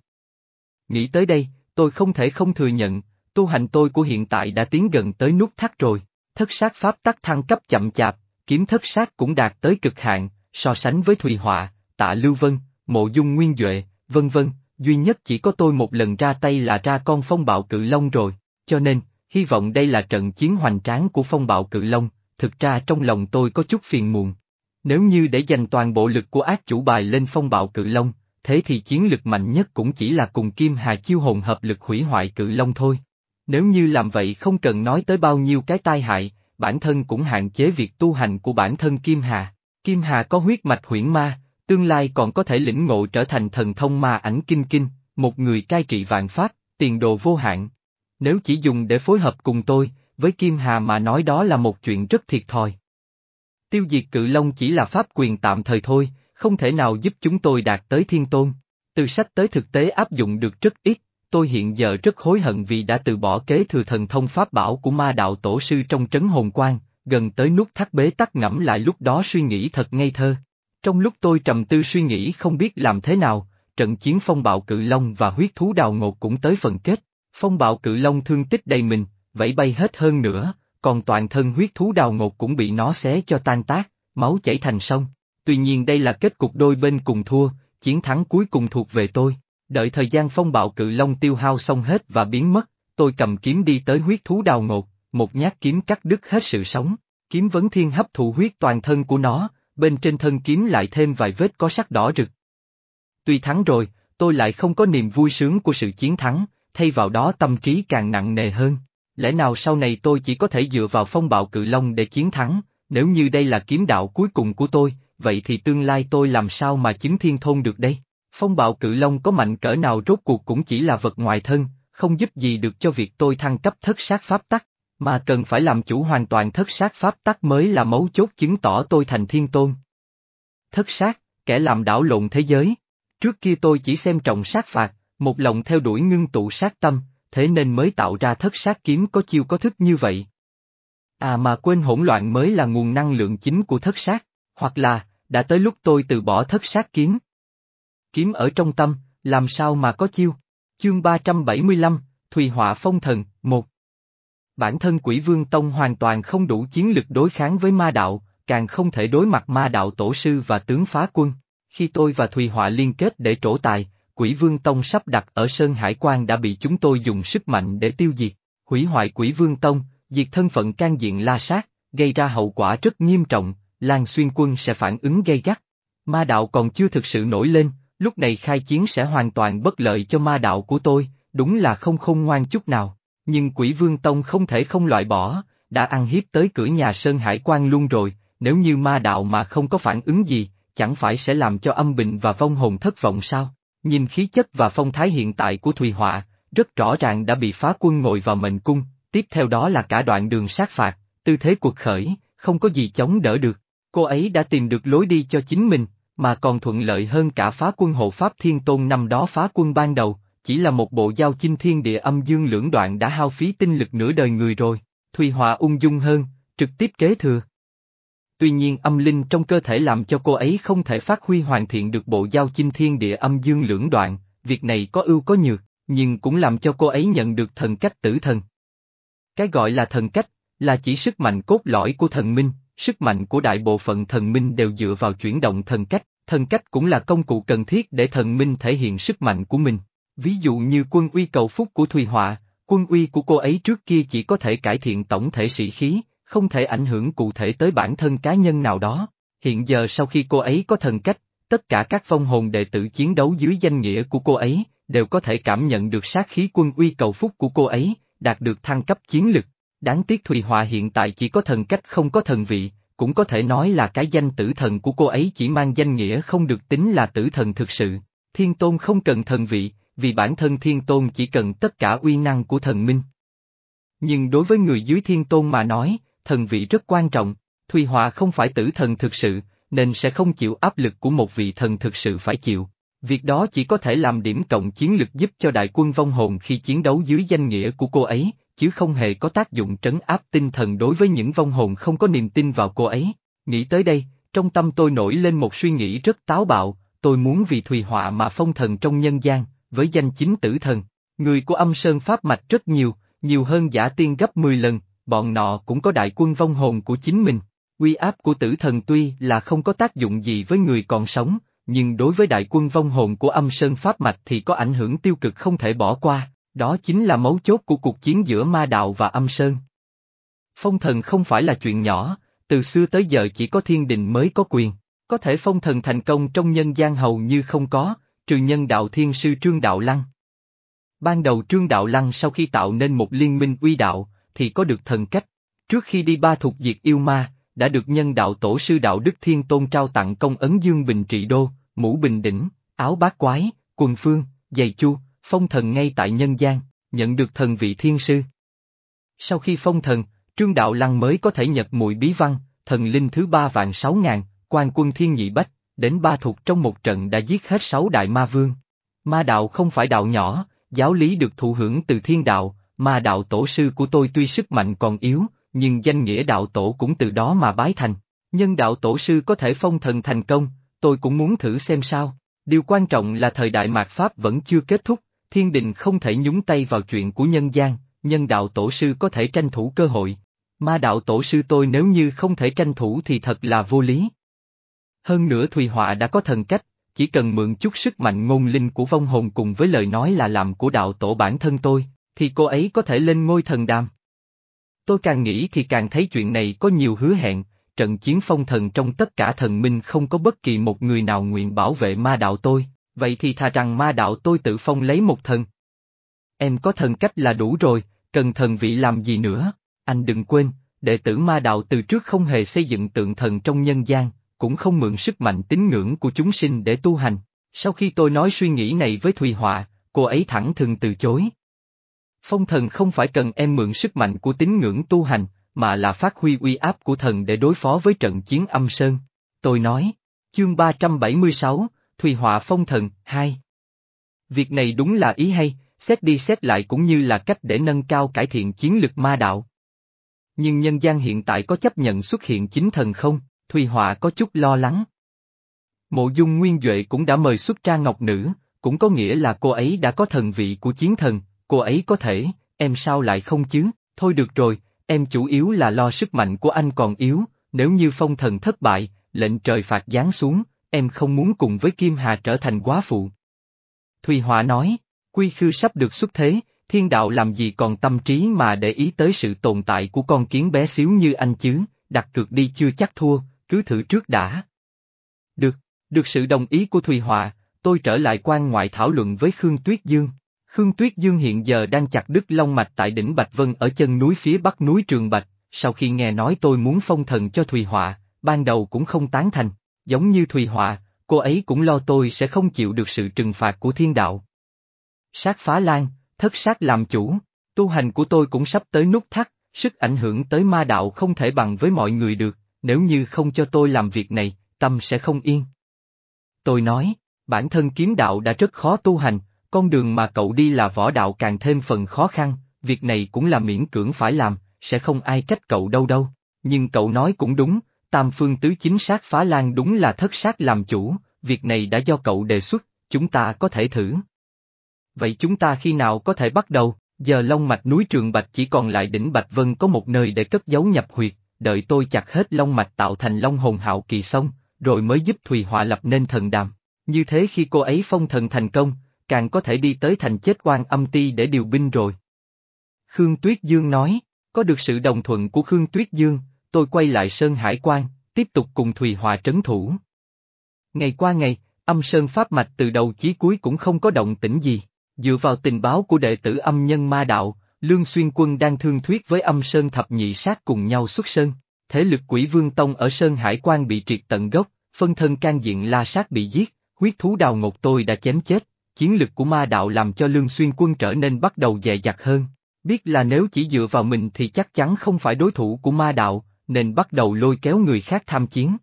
A: Nghĩ tới đây, tôi không thể không thừa nhận, tu hành tôi của hiện tại đã tiến gần tới nút thắt rồi, thất sát pháp tắc thăng cấp chậm chạp, kiếm thất sát cũng đạt tới cực hạn, so sánh với Thùy Họa, Tạ Lưu Vân, Mộ Dung Nguyên Duệ, vân vân, duy nhất chỉ có tôi một lần ra tay là ra con phong bạo cự long rồi, cho nên, hy vọng đây là trận chiến hoành tráng của phong bạo cự long, thực ra trong lòng tôi có chút phiền muộn. Nếu như để dành toàn bộ lực của ác chủ bài lên phong bạo cự long, thế thì chiến lực mạnh nhất cũng chỉ là cùng Kim Hà chiêu hồn hợp lực hủy hoại cự long thôi. Nếu như làm vậy không cần nói tới bao nhiêu cái tai hại, bản thân cũng hạn chế việc tu hành của bản thân Kim Hà. Kim Hà có huyết mạch huyễn ma, tương lai còn có thể lĩnh ngộ trở thành thần thông ma ảnh kinh kinh, một người cai trị vạn pháp, tiền đồ vô hạn. Nếu chỉ dùng để phối hợp cùng tôi, với Kim Hà mà nói đó là một chuyện rất thiệt thòi. Tiêu diệt cự long chỉ là pháp quyền tạm thời thôi, không thể nào giúp chúng tôi đạt tới thiên tôn. Từ sách tới thực tế áp dụng được rất ít, tôi hiện giờ rất hối hận vì đã từ bỏ kế thừa thần thông pháp bảo của ma đạo tổ sư trong trấn hồn quan, gần tới nút thắt bế tắc ngẫm lại lúc đó suy nghĩ thật ngây thơ. Trong lúc tôi trầm tư suy nghĩ không biết làm thế nào, trận chiến phong bạo cự long và huyết thú đào ngột cũng tới phần kết. Phong bạo cự long thương tích đầy mình, vẫy bay hết hơn nữa, còn toàn thân huyết thú đào ngột cũng bị nó xé cho tan tác, máu chảy thành sông. Tuy nhiên đây là kết cục đôi bên cùng thua, chiến thắng cuối cùng thuộc về tôi. Đợi thời gian phong bạo cự long tiêu hao xong hết và biến mất, tôi cầm kiếm đi tới huyết thú đào ngột, một nhát kiếm cắt đứt hết sự sống. Kiếm vấn thiên hấp thụ huyết toàn thân của nó, bên trên thân kiếm lại thêm vài vết có sắc đỏ rực. Tuy thắng rồi, tôi lại không có niềm vui sướng của sự chiến thắng, thay vào đó tâm trí càng nặng nề hơn. Lẽ nào sau này tôi chỉ có thể dựa vào phong bạo cự long để chiến thắng, nếu như đây là kiếm đạo cuối cùng của tôi, vậy thì tương lai tôi làm sao mà chứng thiên thôn được đây? Phong bạo cự long có mạnh cỡ nào rốt cuộc cũng chỉ là vật ngoài thân, không giúp gì được cho việc tôi thăng cấp thất sát pháp tắc, mà cần phải làm chủ hoàn toàn thất sát pháp tắc mới là mấu chốt chứng tỏ tôi thành thiên tôn. Thất sát, kẻ làm đảo lộn thế giới. Trước kia tôi chỉ xem trọng sát phạt, một lòng theo đuổi ngưng tụ sát tâm, thế nên mới tạo ra thất sát kiếm có chiêu có thức như vậy. À mà quên hỗn loạn mới là nguồn năng lượng chính của thất sát, hoặc là, đã tới lúc tôi từ bỏ thất sát kiếm. Kiếm ở trong tâm, làm sao mà có chiêu? Chương 375, Thùy Họa Phong Thần, 1 Bản thân quỷ vương tông hoàn toàn không đủ chiến lực đối kháng với ma đạo, càng không thể đối mặt ma đạo tổ sư và tướng phá quân. Khi tôi và Thùy Họa liên kết để trổ tài, quỷ vương tông sắp đặt ở Sơn Hải Quan đã bị chúng tôi dùng sức mạnh để tiêu diệt, hủy hoại quỷ vương tông, diệt thân phận can diện la sát, gây ra hậu quả rất nghiêm trọng, Lan Xuyên quân sẽ phản ứng gây gắt. Ma đạo còn chưa thực sự nổi lên, lúc này khai chiến sẽ hoàn toàn bất lợi cho ma đạo của tôi, đúng là không khôn ngoan chút nào. Nhưng quỷ vương tông không thể không loại bỏ, đã ăn hiếp tới cửa nhà Sơn Hải quan luôn rồi, nếu như ma đạo mà không có phản ứng gì, chẳng phải sẽ làm cho âm bình và vong hồn thất vọng sao? Nhìn khí chất và phong thái hiện tại của Thùy Họa, rất rõ ràng đã bị phá quân ngồi vào mệnh cung, tiếp theo đó là cả đoạn đường sát phạt, tư thế cuộc khởi, không có gì chống đỡ được. Cô ấy đã tìm được lối đi cho chính mình, mà còn thuận lợi hơn cả phá quân hộ Pháp Thiên Tôn năm đó phá quân ban đầu, chỉ là một bộ giao chinh thiên địa âm dương lưỡng đoạn đã hao phí tinh lực nửa đời người rồi, Thùy hòa ung dung hơn, trực tiếp kế thừa. Tuy nhiên âm linh trong cơ thể làm cho cô ấy không thể phát huy hoàn thiện được bộ giao chinh thiên địa âm dương lưỡng đoạn, việc này có ưu có nhược, nhưng cũng làm cho cô ấy nhận được thần cách tử thần. Cái gọi là thần cách, là chỉ sức mạnh cốt lõi của thần minh, sức mạnh của đại bộ phận thần minh đều dựa vào chuyển động thần cách, thần cách cũng là công cụ cần thiết để thần minh thể hiện sức mạnh của mình. Ví dụ như quân uy cầu phúc của Thùy Họa, quân uy của cô ấy trước kia chỉ có thể cải thiện tổng thể sĩ khí, không thể ảnh hưởng cụ thể tới bản thân cá nhân nào đó. Hiện giờ sau khi cô ấy có thần cách, tất cả các phong hồn đệ tử chiến đấu dưới danh nghĩa của cô ấy, đều có thể cảm nhận được sát khí quân uy cầu phúc của cô ấy, đạt được thăng cấp chiến lực. Đáng tiếc Thùy Họa hiện tại chỉ có thần cách không có thần vị, cũng có thể nói là cái danh tử thần của cô ấy chỉ mang danh nghĩa không được tính là tử thần thực sự. Thiên Tôn không cần thần vị, vì bản thân Thiên Tôn chỉ cần tất cả uy năng của thần minh. Nhưng đối với người dưới Thiên Tôn mà nói, thần vị rất quan trọng, Thùy hòa không phải tử thần thực sự, nên sẽ không chịu áp lực của một vị thần thực sự phải chịu. Việc đó chỉ có thể làm điểm cộng chiến lực giúp cho đại quân vong hồn khi chiến đấu dưới danh nghĩa của cô ấy, chứ không hề có tác dụng trấn áp tinh thần đối với những vong hồn không có niềm tin vào cô ấy. Nghĩ tới đây, trong tâm tôi nổi lên một suy nghĩ rất táo bạo, tôi muốn vì Thùy Họa mà phong thần trong nhân gian, với danh chính tử thần. Người của âm sơn pháp mạch rất nhiều, nhiều hơn giả tiên gấp 10 lần, bọn nọ cũng có đại quân vong hồn của chính mình. Uy áp của tử thần tuy là không có tác dụng gì với người còn sống, nhưng đối với đại quân vong hồn của âm sơn pháp mạch thì có ảnh hưởng tiêu cực không thể bỏ qua, đó chính là mấu chốt của cuộc chiến giữa ma đạo và âm sơn. Phong thần không phải là chuyện nhỏ, từ xưa tới giờ chỉ có thiên đình mới có quyền, có thể phong thần thành công trong nhân gian hầu như không có, trừ nhân đạo thiên sư Trương Đạo Lăng. Ban đầu Trương Đạo Lăng sau khi tạo nên một liên minh uy đạo, thì có được thần cách. Trước khi đi ba thuộc diệt yêu ma, đã được nhân đạo tổ sư đạo Đức Thiên Tôn trao tặng công ấn Dương Bình Trị Đô, mũ bình đỉnh, áo bát quái, quần phương, giày chu, phong thần ngay tại nhân gian, nhận được thần vị thiên sư. Sau khi phong thần, Trương Đạo Lăng mới có thể nhập mùi bí văn, thần linh thứ ba vạn sáu ngàn, quan quân thiên nhị bách, đến ba thuộc trong một trận đã giết hết sáu đại ma vương. Ma đạo không phải đạo nhỏ, giáo lý được thụ hưởng từ thiên đạo, ma đạo tổ sư của tôi tuy sức mạnh còn yếu, nhưng danh nghĩa đạo tổ cũng từ đó mà bái thành. Nhân đạo tổ sư có thể phong thần thành công, tôi cũng muốn thử xem sao. Điều quan trọng là thời đại mạt Pháp vẫn chưa kết thúc, thiên đình không thể nhúng tay vào chuyện của nhân gian, nhân đạo tổ sư có thể tranh thủ cơ hội. Ma đạo tổ sư tôi nếu như không thể tranh thủ thì thật là vô lý. Hơn nữa Thùy Họa đã có thần cách, chỉ cần mượn chút sức mạnh ngôn linh của vong hồn cùng với lời nói là làm của đạo tổ bản thân tôi, thì cô ấy có thể lên ngôi thần đàm. Tôi càng nghĩ thì càng thấy chuyện này có nhiều hứa hẹn, trận chiến phong thần trong tất cả thần minh không có bất kỳ một người nào nguyện bảo vệ ma đạo tôi, vậy thì thà rằng ma đạo tôi tự phong lấy một thần. Em có thần cách là đủ rồi, cần thần vị làm gì nữa, anh đừng quên, đệ tử ma đạo từ trước không hề xây dựng tượng thần trong nhân gian, cũng không mượn sức mạnh tín ngưỡng của chúng sinh để tu hành. Sau khi tôi nói suy nghĩ này với Thùy Họa, cô ấy thẳng thừng từ chối. Phong thần không phải cần em mượn sức mạnh của tín ngưỡng tu hành, mà là phát huy uy áp của thần để đối phó với trận chiến âm sơn. Tôi nói, chương 376, Thùy Họa Phong Thần, 2. Việc này đúng là ý hay, xét đi xét lại cũng như là cách để nâng cao cải thiện chiến lực ma đạo. Nhưng nhân gian hiện tại có chấp nhận xuất hiện chính thần không, Thùy Họa có chút lo lắng. Mộ dung nguyên Duệ cũng đã mời xuất ra ngọc nữ, cũng có nghĩa là cô ấy đã có thần vị của chiến thần, cô ấy có thể, em sao lại không chứ, thôi được rồi, em chủ yếu là lo sức mạnh của anh còn yếu, nếu như phong thần thất bại, lệnh trời phạt giáng xuống, em không muốn cùng với Kim Hà trở thành quá phụ. Thùy Họa nói, quy khư sắp được xuất thế, thiên đạo làm gì còn tâm trí mà để ý tới sự tồn tại của con kiến bé xíu như anh chứ, đặt cược đi chưa chắc thua, cứ thử trước đã. Được, được sự đồng ý của Thùy Họa, tôi trở lại quan ngoại thảo luận với Khương Tuyết Dương. Khương Tuyết Dương hiện giờ đang chặt đứt long mạch tại đỉnh Bạch Vân ở chân núi phía bắc núi Trường Bạch, sau khi nghe nói tôi muốn phong thần cho Thùy Họa, ban đầu cũng không tán thành, giống như Thùy Họa, cô ấy cũng lo tôi sẽ không chịu được sự trừng phạt của thiên đạo. Sát phá lan, thất sát làm chủ, tu hành của tôi cũng sắp tới nút thắt, sức ảnh hưởng tới ma đạo không thể bằng với mọi người được, nếu như không cho tôi làm việc này, tâm sẽ không yên. Tôi nói, bản thân kiếm đạo đã rất khó tu hành, con đường mà cậu đi là võ đạo càng thêm phần khó khăn, việc này cũng là miễn cưỡng phải làm, sẽ không ai trách cậu đâu đâu. Nhưng cậu nói cũng đúng, tam phương tứ chính xác phá lan đúng là thất sát làm chủ, việc này đã do cậu đề xuất, chúng ta có thể thử. Vậy chúng ta khi nào có thể bắt đầu, giờ long mạch núi Trường Bạch chỉ còn lại đỉnh Bạch Vân có một nơi để cất giấu nhập huyệt, đợi tôi chặt hết long mạch tạo thành long hồn hạo kỳ xong, rồi mới giúp Thùy Họa lập nên thần đàm. Như thế khi cô ấy phong thần thành công, càng có thể đi tới thành chết quan âm ti để điều binh rồi. Khương Tuyết Dương nói, có được sự đồng thuận của Khương Tuyết Dương, tôi quay lại Sơn Hải Quan, tiếp tục cùng Thùy Hòa trấn thủ. Ngày qua ngày, âm Sơn Pháp Mạch từ đầu chí cuối cũng không có động tĩnh gì, dựa vào tình báo của đệ tử âm nhân ma đạo, Lương Xuyên Quân đang thương thuyết với âm Sơn Thập Nhị Sát cùng nhau xuất Sơn, thế lực quỷ vương tông ở Sơn Hải Quan bị triệt tận gốc, phân thân can diện la sát bị giết, huyết thú đào ngột tôi đã chém chết, chiến lực của ma đạo làm cho Lương Xuyên Quân trở nên bắt đầu dè dặt hơn. Biết là nếu chỉ dựa vào mình thì chắc chắn không phải đối thủ của ma đạo, nên bắt đầu lôi kéo người khác tham chiến.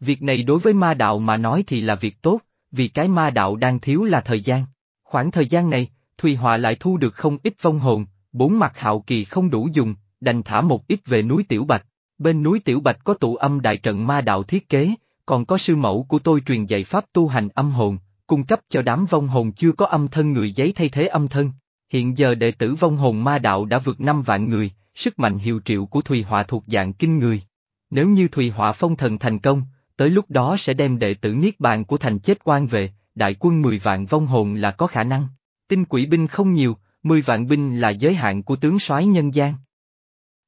A: Việc này đối với ma đạo mà nói thì là việc tốt, vì cái ma đạo đang thiếu là thời gian. Khoảng thời gian này, Thùy Họa lại thu được không ít vong hồn, bốn mặt hạo kỳ không đủ dùng, đành thả một ít về núi Tiểu Bạch. Bên núi Tiểu Bạch có tụ âm đại trận ma đạo thiết kế, còn có sư mẫu của tôi truyền dạy pháp tu hành âm hồn, cung cấp cho đám vong hồn chưa có âm thân người giấy thay thế âm thân. Hiện giờ đệ tử vong hồn ma đạo đã vượt năm vạn người, sức mạnh hiệu triệu của Thùy Họa thuộc dạng kinh người. Nếu như Thùy Họa phong thần thành công, tới lúc đó sẽ đem đệ tử Niết Bàn của thành chết quan về, đại quân 10 vạn vong hồn là có khả năng. Tinh quỷ binh không nhiều, 10 vạn binh là giới hạn của tướng soái nhân gian.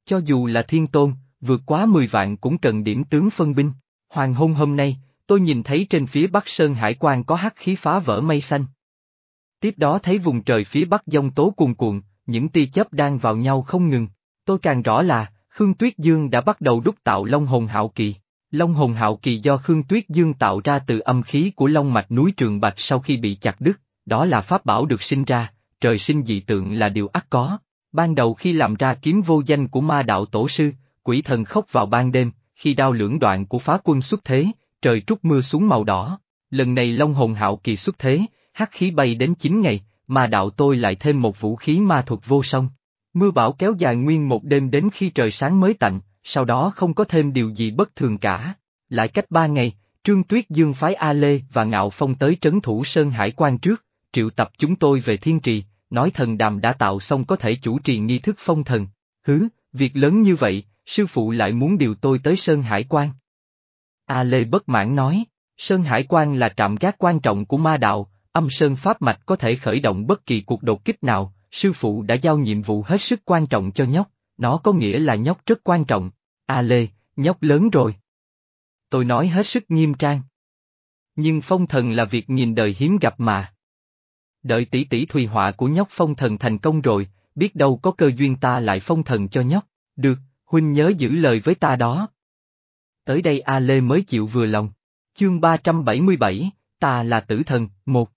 A: Cho dù là thiên tôn, vượt quá 10 vạn cũng cần điểm tướng phân binh. Hoàng hôn hôm nay, tôi nhìn thấy trên phía bắc sơn hải quan có hắc khí phá vỡ mây xanh. Tiếp đó thấy vùng trời phía bắc giông tố cuồn cuộn, những tia chớp đang vào nhau không ngừng. Tôi càng rõ là, Khương Tuyết Dương đã bắt đầu đúc tạo Long Hồn Hạo Kỳ. Long Hồn Hạo Kỳ do Khương Tuyết Dương tạo ra từ âm khí của Long Mạch núi Trường Bạch sau khi bị chặt đứt, đó là pháp bảo được sinh ra, trời sinh dị tượng là điều ắt có. Ban đầu khi làm ra kiếm vô danh của ma đạo tổ sư, quỷ thần khóc vào ban đêm, khi đao lưỡng đoạn của phá quân xuất thế, trời trút mưa xuống màu đỏ. Lần này Long Hồn Hạo Kỳ xuất thế, hắc khí bay đến 9 ngày, Ma đạo tôi lại thêm một vũ khí ma thuật vô song. Mưa bão kéo dài nguyên một đêm đến khi trời sáng mới tạnh, sau đó không có thêm điều gì bất thường cả. Lại cách ba ngày, Trương Tuyết Dương phái A Lê và Ngạo Phong tới trấn thủ Sơn Hải quan trước, triệu tập chúng tôi về thiên trì, nói thần đàm đã tạo xong có thể chủ trì nghi thức phong thần. Hứ, việc lớn như vậy, sư phụ lại muốn điều tôi tới Sơn Hải quan. A Lê bất mãn nói, Sơn Hải quan là trạm gác quan trọng của ma đạo, âm sơn pháp mạch có thể khởi động bất kỳ cuộc đột kích nào, sư phụ đã giao nhiệm vụ hết sức quan trọng cho nhóc, nó có nghĩa là nhóc rất quan trọng. A Lê, nhóc lớn rồi. Tôi nói hết sức nghiêm trang. Nhưng phong thần là việc nhìn đời hiếm gặp mà. Đợi tỷ tỷ thùy họa của nhóc phong thần thành công rồi, biết đâu có cơ duyên ta lại phong thần cho nhóc. Được, huynh nhớ giữ lời với ta đó. Tới đây A Lê mới chịu vừa lòng. Chương 377, ta là tử thần, một.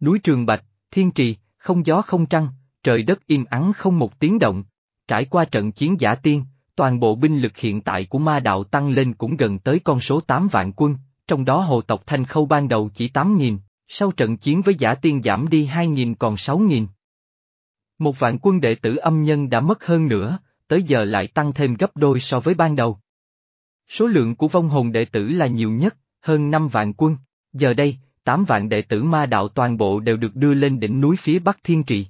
A: Núi Trường Bạch, Thiên Trì, không gió không trăng, trời đất im ắng không một tiếng động. Trải qua trận chiến giả tiên, toàn bộ binh lực hiện tại của ma đạo tăng lên cũng gần tới con số 8 vạn quân, trong đó hồ tộc Thanh Khâu ban đầu chỉ 8.000, sau trận chiến với giả tiên giảm đi 2.000 còn 6.000. Một vạn quân đệ tử âm nhân đã mất hơn nữa, tới giờ lại tăng thêm gấp đôi so với ban đầu. Số lượng của vong hồn đệ tử là nhiều nhất, hơn 5 vạn quân, giờ đây, 8 vạn đệ tử ma đạo toàn bộ đều được đưa lên đỉnh núi phía Bắc Thiên Trì.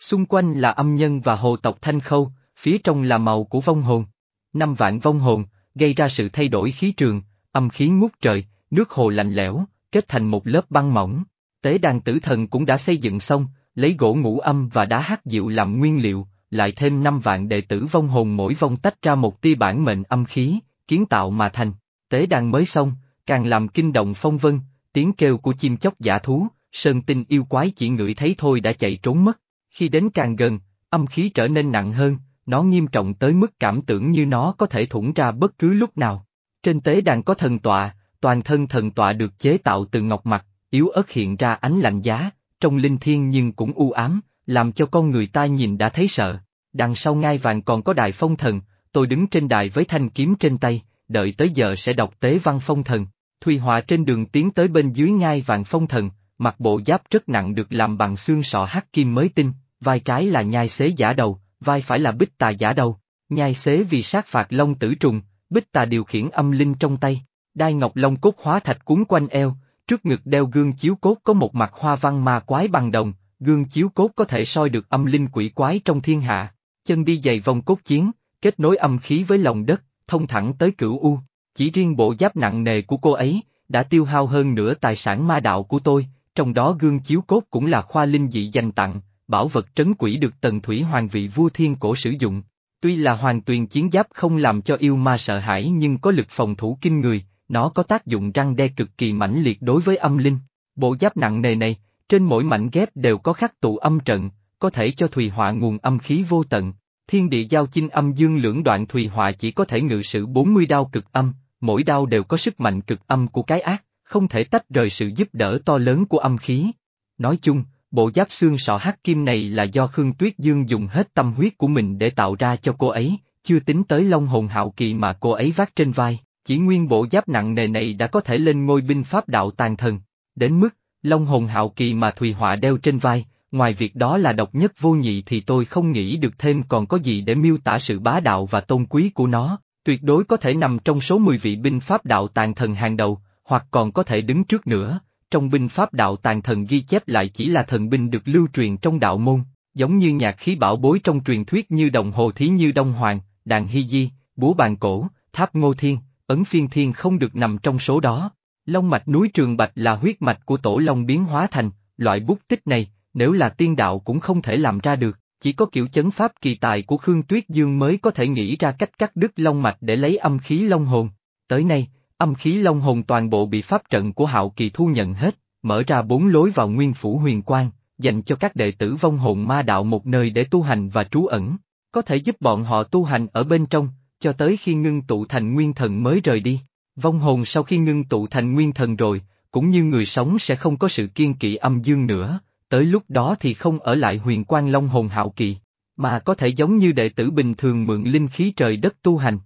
A: Xung quanh là âm nhân và hồ tộc Thanh Khâu, phía trong là màu của vong hồn. Năm vạn vong hồn, gây ra sự thay đổi khí trường, âm khí ngút trời, nước hồ lạnh lẽo, kết thành một lớp băng mỏng. Tế đàn tử thần cũng đã xây dựng xong, lấy gỗ ngũ âm và đá hát diệu làm nguyên liệu, lại thêm năm vạn đệ tử vong hồn mỗi vong tách ra một tia bản mệnh âm khí, kiến tạo mà thành. Tế đàn mới xong, càng làm kinh động phong vân, tiếng kêu của chim chóc giả thú, sơn tinh yêu quái chỉ ngửi thấy thôi đã chạy trốn mất. Khi đến càng gần, âm khí trở nên nặng hơn, nó nghiêm trọng tới mức cảm tưởng như nó có thể thủng ra bất cứ lúc nào. Trên tế đàn có thần tọa, toàn thân thần tọa được chế tạo từ ngọc mặt, yếu ớt hiện ra ánh lạnh giá, trong linh thiên nhưng cũng u ám, làm cho con người ta nhìn đã thấy sợ. Đằng sau ngai vàng còn có đài phong thần, tôi đứng trên đài với thanh kiếm trên tay, đợi tới giờ sẽ đọc tế văn phong thần. Thùy Họa trên đường tiến tới bên dưới ngai vàng phong thần, mặc bộ giáp rất nặng được làm bằng xương sọ hắc kim mới tinh, vai trái là nhai xế giả đầu, vai phải là bích tà giả đầu. Nhai xế vì sát phạt long tử trùng, bích tà điều khiển âm linh trong tay, đai ngọc long cốt hóa thạch cuốn quanh eo, trước ngực đeo gương chiếu cốt có một mặt hoa văn ma quái bằng đồng, gương chiếu cốt có thể soi được âm linh quỷ quái trong thiên hạ, chân đi giày vòng cốt chiến, kết nối âm khí với lòng đất, thông thẳng tới cửu U. Chỉ riêng bộ giáp nặng nề của cô ấy, đã tiêu hao hơn nửa tài sản ma đạo của tôi, trong đó gương chiếu cốt cũng là khoa linh dị dành tặng, bảo vật trấn quỷ được tần thủy hoàng vị vua thiên cổ sử dụng. Tuy là hoàng tuyền chiến giáp không làm cho yêu ma sợ hãi nhưng có lực phòng thủ kinh người, nó có tác dụng răng đe cực kỳ mãnh liệt đối với âm linh. Bộ giáp nặng nề này, trên mỗi mảnh ghép đều có khắc tụ âm trận, có thể cho Thùy Họa nguồn âm khí vô tận. Thiên địa giao chinh âm dương lưỡng đoạn Thùy Họa chỉ có thể ngự sử 40 đao cực âm, mỗi đau đều có sức mạnh cực âm của cái ác, không thể tách rời sự giúp đỡ to lớn của âm khí. Nói chung, bộ giáp xương sọ hắc kim này là do Khương Tuyết Dương dùng hết tâm huyết của mình để tạo ra cho cô ấy, chưa tính tới long hồn hạo kỳ mà cô ấy vác trên vai, chỉ nguyên bộ giáp nặng nề này đã có thể lên ngôi binh pháp đạo tàn thần. Đến mức, long hồn hạo kỳ mà Thùy Họa đeo trên vai, ngoài việc đó là độc nhất vô nhị thì tôi không nghĩ được thêm còn có gì để miêu tả sự bá đạo và tôn quý của nó, tuyệt đối có thể nằm trong số 10 vị binh pháp đạo tàn thần hàng đầu, hoặc còn có thể đứng trước nữa. Trong binh pháp đạo tàn thần ghi chép lại chỉ là thần binh được lưu truyền trong đạo môn, giống như nhạc khí bảo bối trong truyền thuyết như đồng hồ thí như Đông Hoàng, đàn hy di, búa bàn cổ, tháp ngô thiên, ấn phiên thiên không được nằm trong số đó. Long mạch núi Trường Bạch là huyết mạch của tổ long biến hóa thành, loại bút tích này, nếu là tiên đạo cũng không thể làm ra được, chỉ có kiểu chấn pháp kỳ tài của Khương Tuyết Dương mới có thể nghĩ ra cách cắt đứt long mạch để lấy âm khí long hồn. Tới nay, âm khí long hồn toàn bộ bị pháp trận của Hạo Kỳ thu nhận hết, mở ra bốn lối vào nguyên phủ huyền quang, dành cho các đệ tử vong hồn ma đạo một nơi để tu hành và trú ẩn, có thể giúp bọn họ tu hành ở bên trong, cho tới khi ngưng tụ thành nguyên thần mới rời đi. Vong hồn sau khi ngưng tụ thành nguyên thần rồi, cũng như người sống sẽ không có sự kiên kỵ âm dương nữa, tới lúc đó thì không ở lại huyền quan long hồn hạo kỳ, mà có thể giống như đệ tử bình thường mượn linh khí trời đất tu hành.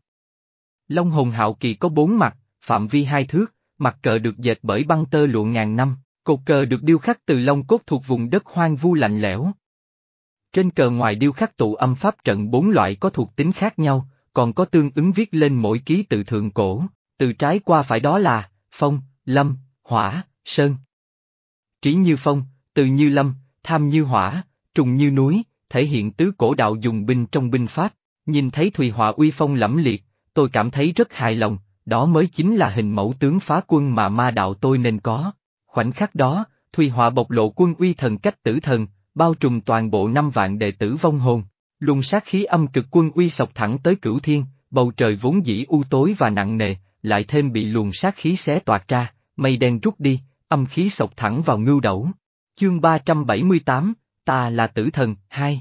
A: Long hồn hạo kỳ có bốn mặt, phạm vi hai thước, mặt cờ được dệt bởi băng tơ lụa ngàn năm, cột cờ được điêu khắc từ long cốt thuộc vùng đất hoang vu lạnh lẽo. Trên cờ ngoài điêu khắc tụ âm pháp trận bốn loại có thuộc tính khác nhau, còn có tương ứng viết lên mỗi ký tự thượng cổ, từ trái qua phải đó là, phong, lâm, hỏa, sơn. Trí như phong, từ như lâm, tham như hỏa, trùng như núi, thể hiện tứ cổ đạo dùng binh trong binh pháp, nhìn thấy Thùy Họa uy phong lẫm liệt, tôi cảm thấy rất hài lòng, đó mới chính là hình mẫu tướng phá quân mà ma đạo tôi nên có. Khoảnh khắc đó, Thùy Họa bộc lộ quân uy thần cách tử thần, bao trùm toàn bộ năm vạn đệ tử vong hồn, luồng sát khí âm cực quân uy sọc thẳng tới cửu thiên, bầu trời vốn dĩ u tối và nặng nề, lại thêm bị luồng sát khí xé toạc ra, mây đen rút đi, âm khí sọc thẳng vào ngưu đẩu. Chương 378, ta là tử thần, hai.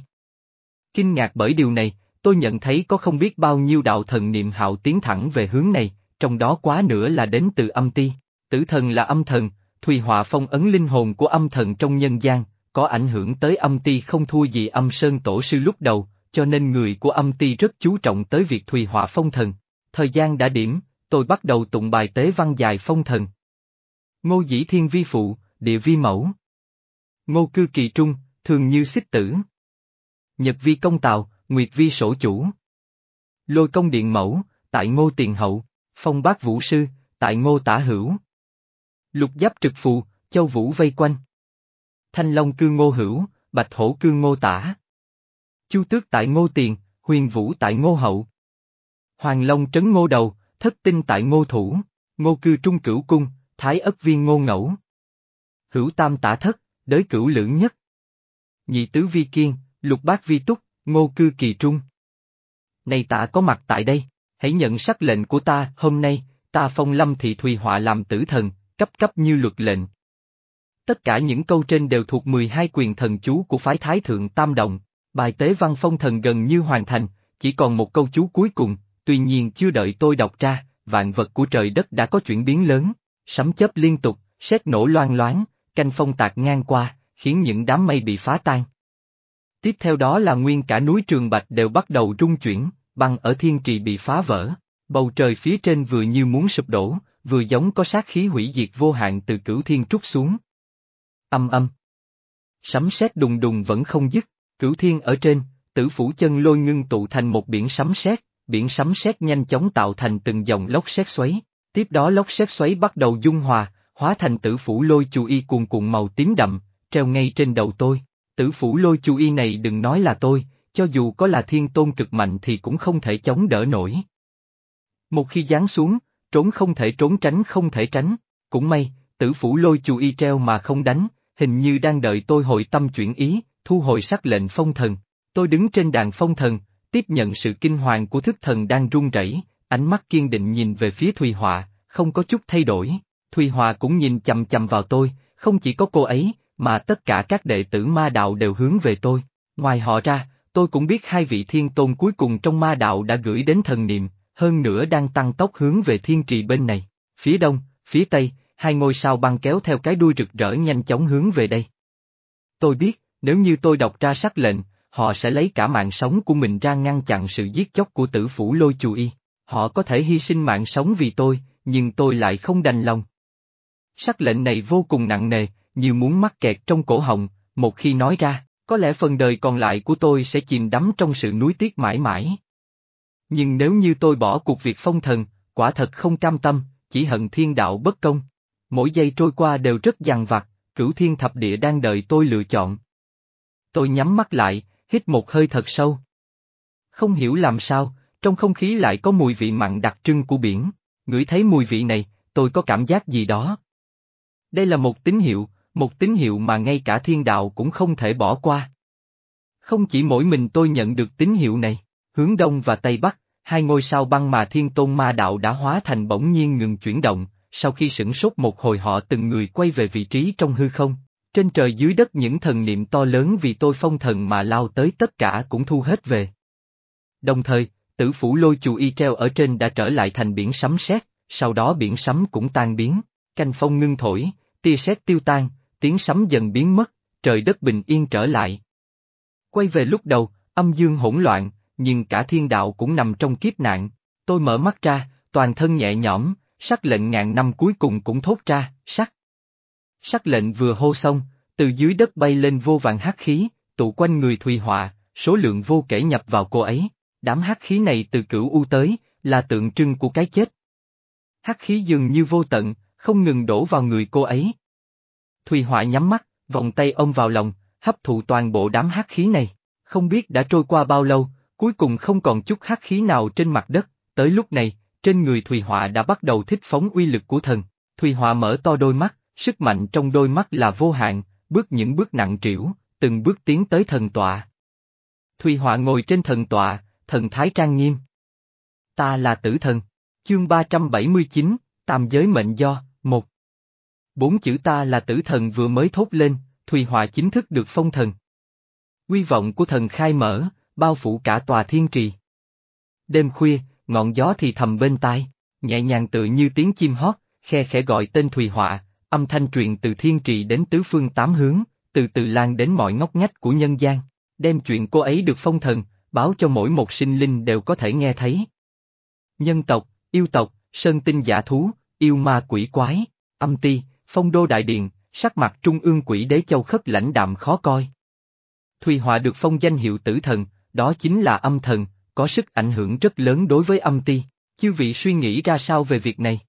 A: Kinh ngạc bởi điều này, tôi nhận thấy có không biết bao nhiêu đạo thần niệm hạo tiến thẳng về hướng này, trong đó quá nữa là đến từ âm ti. Tử thần là âm thần, Thùy Họa phong ấn linh hồn của âm thần trong nhân gian, có ảnh hưởng tới âm ti không thua gì âm sơn tổ sư lúc đầu, cho nên người của âm ti rất chú trọng tới việc Thùy Họa phong thần. Thời gian đã điểm, tôi bắt đầu tụng bài tế văn dài phong thần. Ngô dĩ thiên vi phụ, địa vi mẫu. Ngô cư kỳ trung, thường như xích tử. Nhật vi công tào, nguyệt vi sổ chủ. Lôi công điện mẫu, tại ngô tiền hậu, phong bác vũ sư, tại ngô tả hữu. Lục giáp trực phù, châu vũ vây quanh. Thanh long cư ngô hữu, bạch hổ cư ngô tả. Chu tước tại ngô tiền, huyền vũ tại ngô hậu. Hoàng long trấn ngô đầu, thất tinh tại ngô thủ, ngô cư trung cửu cung, thái ất viên ngô ngẫu. Hữu tam tả thất, đới cửu lưỡng nhất. Nhị tứ vi kiên, lục bát vi túc, ngô cư kỳ trung. Này tạ có mặt tại đây, hãy nhận sắc lệnh của ta, hôm nay, ta phong lâm thị thùy họa làm tử thần, cấp cấp như luật lệnh. Tất cả những câu trên đều thuộc 12 quyền thần chú của phái Thái Thượng Tam Động, bài tế văn phong thần gần như hoàn thành, chỉ còn một câu chú cuối cùng, tuy nhiên chưa đợi tôi đọc ra, vạn vật của trời đất đã có chuyển biến lớn, sấm chớp liên tục, sét nổ loan loáng, canh phong tạc ngang qua, khiến những đám mây bị phá tan. Tiếp theo đó là nguyên cả núi Trường Bạch đều bắt đầu rung chuyển, băng ở thiên trì bị phá vỡ, bầu trời phía trên vừa như muốn sụp đổ, vừa giống có sát khí hủy diệt vô hạn từ cửu thiên trút xuống. Âm âm. Sấm sét đùng đùng vẫn không dứt, cửu thiên ở trên, tử phủ chân lôi ngưng tụ thành một biển sấm sét, biển sấm sét nhanh chóng tạo thành từng dòng lốc sét xoáy. Tiếp đó lốc sét xoáy bắt đầu dung hòa, hóa thành tử phủ lôi chu y cuồn cuộn màu tím đậm, treo ngay trên đầu tôi. Tử phủ lôi chu y này đừng nói là tôi, cho dù có là thiên tôn cực mạnh thì cũng không thể chống đỡ nổi. Một khi giáng xuống, trốn không thể trốn tránh không thể tránh, cũng may, tử phủ lôi chu y treo mà không đánh, hình như đang đợi tôi hội tâm chuyển ý, thu hồi sắc lệnh phong thần. Tôi đứng trên đàn phong thần, tiếp nhận sự kinh hoàng của thức thần đang run rẩy, ánh mắt kiên định nhìn về phía Thùy Họa, không có chút thay đổi. Thùy Hòa cũng nhìn chầm chầm vào tôi, không chỉ có cô ấy, mà tất cả các đệ tử ma đạo đều hướng về tôi. Ngoài họ ra, tôi cũng biết hai vị thiên tôn cuối cùng trong ma đạo đã gửi đến thần niệm, hơn nữa đang tăng tốc hướng về thiên trì bên này. Phía đông, phía tây, hai ngôi sao băng kéo theo cái đuôi rực rỡ nhanh chóng hướng về đây. Tôi biết, nếu như tôi đọc ra sắc lệnh, họ sẽ lấy cả mạng sống của mình ra ngăn chặn sự giết chóc của tử phủ lôi chù y. Họ có thể hy sinh mạng sống vì tôi, nhưng tôi lại không đành lòng. Sắc lệnh này vô cùng nặng nề, như muốn mắc kẹt trong cổ họng, một khi nói ra, có lẽ phần đời còn lại của tôi sẽ chìm đắm trong sự nuối tiếc mãi mãi. Nhưng nếu như tôi bỏ cuộc việc phong thần, quả thật không cam tâm, chỉ hận thiên đạo bất công. Mỗi giây trôi qua đều rất dằn vặt, cửu thiên thập địa đang đợi tôi lựa chọn. Tôi nhắm mắt lại, hít một hơi thật sâu. Không hiểu làm sao, trong không khí lại có mùi vị mặn đặc trưng của biển, ngửi thấy mùi vị này, tôi có cảm giác gì đó. Đây là một tín hiệu, một tín hiệu mà ngay cả thiên đạo cũng không thể bỏ qua. Không chỉ mỗi mình tôi nhận được tín hiệu này, hướng đông và tây bắc, hai ngôi sao băng mà thiên tôn ma đạo đã hóa thành bỗng nhiên ngừng chuyển động, sau khi sửng sốt một hồi họ từng người quay về vị trí trong hư không. Trên trời dưới đất những thần niệm to lớn vì tôi phong thần mà lao tới tất cả cũng thu hết về. Đồng thời, tử phủ lôi chù y treo ở trên đã trở lại thành biển sấm sét, sau đó biển sấm cũng tan biến, canh phong ngưng thổi, tia sét tiêu tan, tiếng sấm dần biến mất, trời đất bình yên trở lại. Quay về lúc đầu, âm dương hỗn loạn, nhưng cả thiên đạo cũng nằm trong kiếp nạn. Tôi mở mắt ra, toàn thân nhẹ nhõm, sắc lệnh ngàn năm cuối cùng cũng thốt ra, sắc. Sắc lệnh vừa hô xong, từ dưới đất bay lên vô vàng hắc khí, tụ quanh người Thùy Họa, số lượng vô kể nhập vào cô ấy. Đám hắc khí này từ cửu u tới, là tượng trưng của cái chết. Hắc khí dường như vô tận, không ngừng đổ vào người cô ấy. Thùy Họa nhắm mắt, vòng tay ôm vào lòng, hấp thụ toàn bộ đám hắc khí này. Không biết đã trôi qua bao lâu, cuối cùng không còn chút hắc khí nào trên mặt đất, tới lúc này, trên người Thùy Họa đã bắt đầu thích phóng uy lực của thần. Thùy Họa mở to đôi mắt, sức mạnh trong đôi mắt là vô hạn, bước những bước nặng trĩu, từng bước tiến tới thần tọa. Thùy Họa ngồi trên thần tọa, thần thái trang nghiêm. Ta là tử thần. Chương 379, Tam giới mệnh do, một. Bốn chữ ta là tử thần vừa mới thốt lên, Thùy Họa chính thức được phong thần. Quy vọng của thần khai mở, bao phủ cả tòa thiên trì. Đêm khuya, ngọn gió thì thầm bên tai, nhẹ nhàng tự như tiếng chim hót, khe khẽ gọi tên Thùy Họa, âm thanh truyền từ thiên trì đến tứ phương tám hướng, từ từ lan đến mọi ngóc ngách của nhân gian, đem chuyện cô ấy được phong thần, báo cho mỗi một sinh linh đều có thể nghe thấy. Nhân tộc, yêu tộc, sơn tinh giả thú, yêu ma quỷ quái, âm ti, phong đô đại điện, sắc mặt trung ương quỷ đế châu khất lãnh đạm khó coi. Thùy Họa được phong danh hiệu tử thần, đó chính là âm thần, có sức ảnh hưởng rất lớn đối với âm ti, chư vị suy nghĩ ra sao về việc này?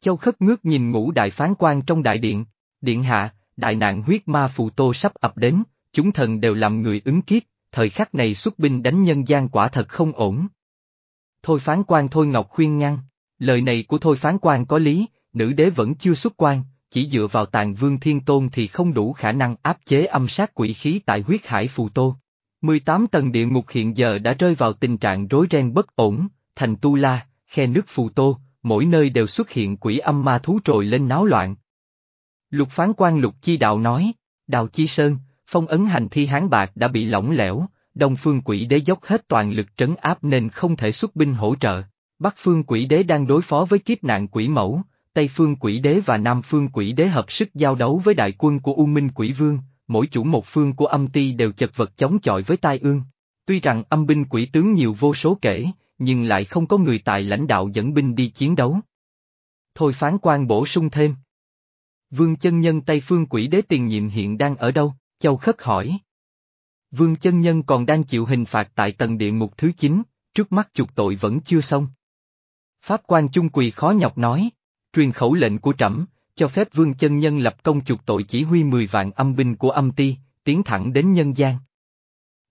A: Châu khất ngước nhìn ngũ đại phán quan trong đại điện, điện hạ, đại nạn huyết ma phù tô sắp ập đến, chúng thần đều làm người ứng kiếp, thời khắc này xuất binh đánh nhân gian quả thật không ổn. Thôi phán quan Thôi Ngọc khuyên ngăn, lời này của Thôi phán quan có lý, nữ đế vẫn chưa xuất quan, chỉ dựa vào tàn vương thiên tôn thì không đủ khả năng áp chế âm sát quỷ khí tại huyết hải phù tô. 18 tầng địa ngục hiện giờ đã rơi vào tình trạng rối ren bất ổn, thành tu la, khe nước phù tô, mỗi nơi đều xuất hiện quỷ âm ma thú trồi lên náo loạn. Lục phán quan lục chi đạo nói, đào chi sơn, phong ấn hành thi hán bạc đã bị lỏng lẻo, đông phương quỷ đế dốc hết toàn lực trấn áp nên không thể xuất binh hỗ trợ. Bắc phương quỷ đế đang đối phó với kiếp nạn quỷ mẫu, Tây phương quỷ đế và Nam phương quỷ đế hợp sức giao đấu với đại quân của U Minh quỷ vương, mỗi chủ một phương của âm ti đều chật vật chống chọi với tai ương. Tuy rằng âm binh quỷ tướng nhiều vô số kể, nhưng lại không có người tài lãnh đạo dẫn binh đi chiến đấu. Thôi phán quan bổ sung thêm. Vương chân nhân Tây Phương quỷ đế tiền nhiệm hiện đang ở đâu? Châu Khất hỏi. Vương chân nhân còn đang chịu hình phạt tại tầng địa ngục thứ 9, trước mắt chuộc tội vẫn chưa xong. Pháp quan chung quỳ khó nhọc nói, truyền khẩu lệnh của trẫm cho phép vương chân nhân lập công chuộc tội chỉ huy 10 vạn âm binh của âm ti, tiến thẳng đến nhân gian.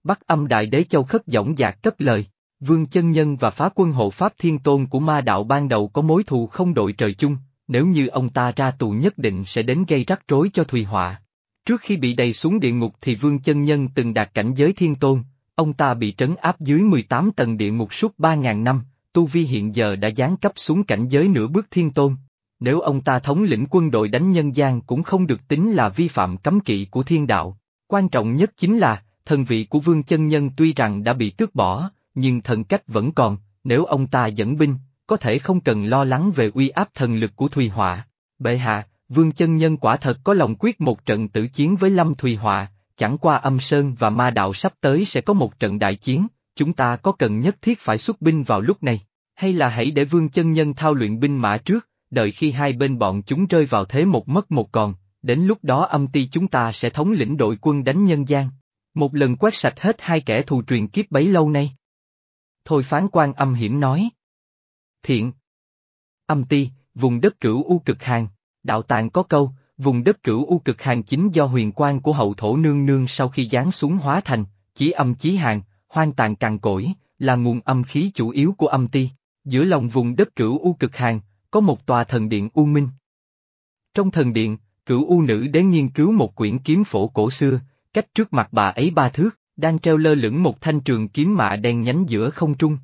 A: Bắc âm đại đế châu khất giọng dạc cất lời, vương chân nhân và phá quân hộ pháp thiên tôn của ma đạo ban đầu có mối thù không đội trời chung, nếu như ông ta ra tù nhất định sẽ đến gây rắc rối cho Thùy Họa. Trước khi bị đầy xuống địa ngục thì vương chân nhân từng đạt cảnh giới thiên tôn, ông ta bị trấn áp dưới 18 tầng địa ngục suốt 3.000 năm, tu vi hiện giờ đã giáng cấp xuống cảnh giới nửa bước thiên tôn. Nếu ông ta thống lĩnh quân đội đánh nhân gian cũng không được tính là vi phạm cấm kỵ của thiên đạo. Quan trọng nhất chính là, thần vị của vương chân nhân tuy rằng đã bị tước bỏ, nhưng thần cách vẫn còn, nếu ông ta dẫn binh, có thể không cần lo lắng về uy áp thần lực của Thùy Họa. Bệ hạ, vương chân nhân quả thật có lòng quyết một trận tử chiến với Lâm Thùy Họa, chẳng qua âm sơn và ma đạo sắp tới sẽ có một trận đại chiến, chúng ta có cần nhất thiết phải xuất binh vào lúc này, hay là hãy để vương chân nhân thao luyện binh mã trước, đợi khi hai bên bọn chúng rơi vào thế một mất một còn, đến lúc đó âm ti chúng ta sẽ thống lĩnh đội quân đánh nhân gian. Một lần quét sạch hết hai kẻ thù truyền kiếp bấy lâu nay. Thôi phán quan âm hiểm nói. Thiện. Âm ti, vùng đất cửu u cực hàng, đạo tạng có câu, vùng đất cửu u cực hàng chính do huyền quan của hậu thổ nương nương sau khi giáng xuống hóa thành, chí âm chí hàng, hoang tàn cằn cỗi, là nguồn âm khí chủ yếu của âm ti. Giữa lòng vùng đất cửu u cực hàng, có một tòa thần điện U Minh. Trong thần điện, cửu U nữ đế nghiên cứu một quyển kiếm phổ cổ xưa, cách trước mặt bà ấy ba thước, đang treo lơ lửng một thanh trường kiếm mạ đen nhánh giữa không trung.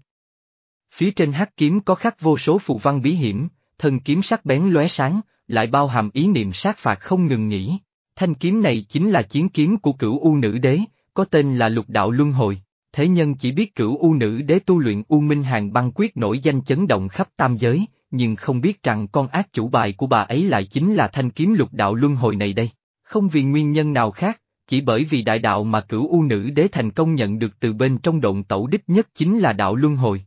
A: Phía trên hắc kiếm có khắc vô số phù văn bí hiểm, thần kiếm sắc bén lóe sáng, lại bao hàm ý niệm sát phạt không ngừng nghỉ. Thanh kiếm này chính là chiến kiếm của cửu U nữ đế, có tên là lục đạo luân hồi. Thế nhân chỉ biết cửu U nữ đế tu luyện U Minh Hàng băng quyết nổi danh chấn động khắp tam giới, nhưng không biết rằng con ác chủ bài của bà ấy lại chính là thanh kiếm lục đạo luân hồi này đây. Không vì nguyên nhân nào khác, chỉ bởi vì đại đạo mà cửu U nữ đế thành công nhận được từ bên trong động tẩu đích nhất chính là đạo luân hồi.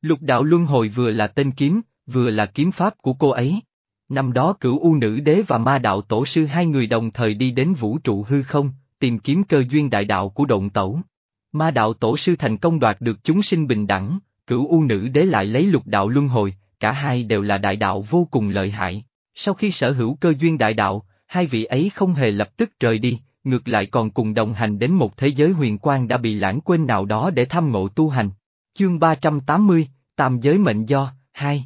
A: Lục đạo luân hồi vừa là tên kiếm, vừa là kiếm pháp của cô ấy. Năm đó cửu U nữ đế và ma đạo tổ sư hai người đồng thời đi đến vũ trụ hư không, tìm kiếm cơ duyên đại đạo của động tẩu. Ma đạo tổ sư thành công đoạt được chúng sinh bình đẳng, cửu U nữ đế lại lấy lục đạo luân hồi, cả hai đều là đại đạo vô cùng lợi hại. Sau khi sở hữu cơ duyên đại đạo, hai vị ấy không hề lập tức rời đi, ngược lại còn cùng đồng hành đến một thế giới huyền quang đã bị lãng quên nào đó để thăm ngộ tu hành. Chương 380, Tam giới mệnh do, 2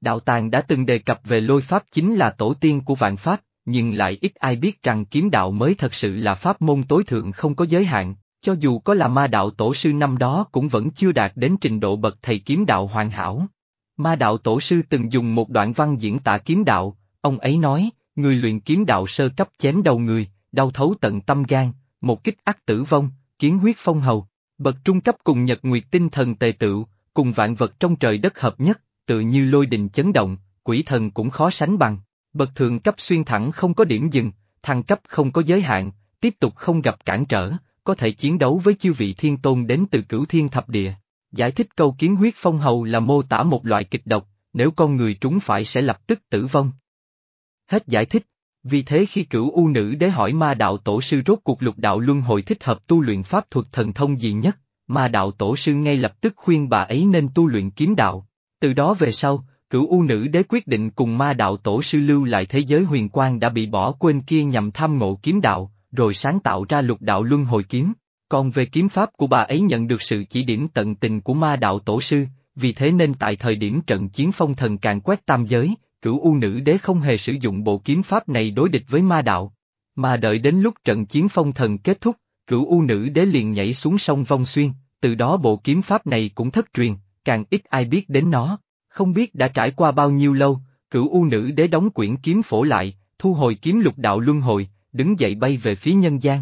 A: Đạo tàng đã từng đề cập về lôi pháp chính là tổ tiên của vạn pháp, nhưng lại ít ai biết rằng kiếm đạo mới thật sự là pháp môn tối thượng không có giới hạn, cho dù có là ma đạo tổ sư năm đó cũng vẫn chưa đạt đến trình độ bậc thầy kiếm đạo hoàn hảo. Ma đạo tổ sư từng dùng một đoạn văn diễn tả kiếm đạo, ông ấy nói, người luyện kiếm đạo sơ cấp chém đầu người, đau thấu tận tâm gan, một kích ác tử vong, kiến huyết phong hầu, bậc trung cấp cùng nhật nguyệt tinh thần tề tựu, cùng vạn vật trong trời đất hợp nhất, tự như lôi đình chấn động, quỷ thần cũng khó sánh bằng, bậc thượng cấp xuyên thẳng không có điểm dừng, thăng cấp không có giới hạn, tiếp tục không gặp cản trở, có thể chiến đấu với chư vị thiên tôn đến từ cửu thiên thập địa. Giải thích câu kiến huyết phong hầu là mô tả một loại kịch độc, nếu con người trúng phải sẽ lập tức tử vong. Hết giải thích, vì thế khi cửu u nữ đế hỏi ma đạo tổ sư rốt cuộc lục đạo luân hồi thích hợp tu luyện pháp thuật thần thông gì nhất, ma đạo tổ sư ngay lập tức khuyên bà ấy nên tu luyện kiếm đạo. Từ đó về sau, cửu u nữ đế quyết định cùng ma đạo tổ sư lưu lại thế giới huyền quang đã bị bỏ quên kia nhằm tham ngộ kiếm đạo, rồi sáng tạo ra lục đạo luân hồi kiếm. Còn về kiếm pháp của bà ấy nhận được sự chỉ điểm tận tình của ma đạo tổ sư, vì thế nên tại thời điểm trận chiến phong thần càng quét tam giới, cửu u nữ đế không hề sử dụng bộ kiếm pháp này đối địch với ma đạo. Mà đợi đến lúc trận chiến phong thần kết thúc, cửu u nữ đế liền nhảy xuống sông Vong Xuyên, từ đó bộ kiếm pháp này cũng thất truyền, càng ít ai biết đến nó. Không biết đã trải qua bao nhiêu lâu, cửu u nữ đế đóng quyển kiếm phổ lại, thu hồi kiếm lục đạo luân hồi, đứng dậy bay về phía nhân gian.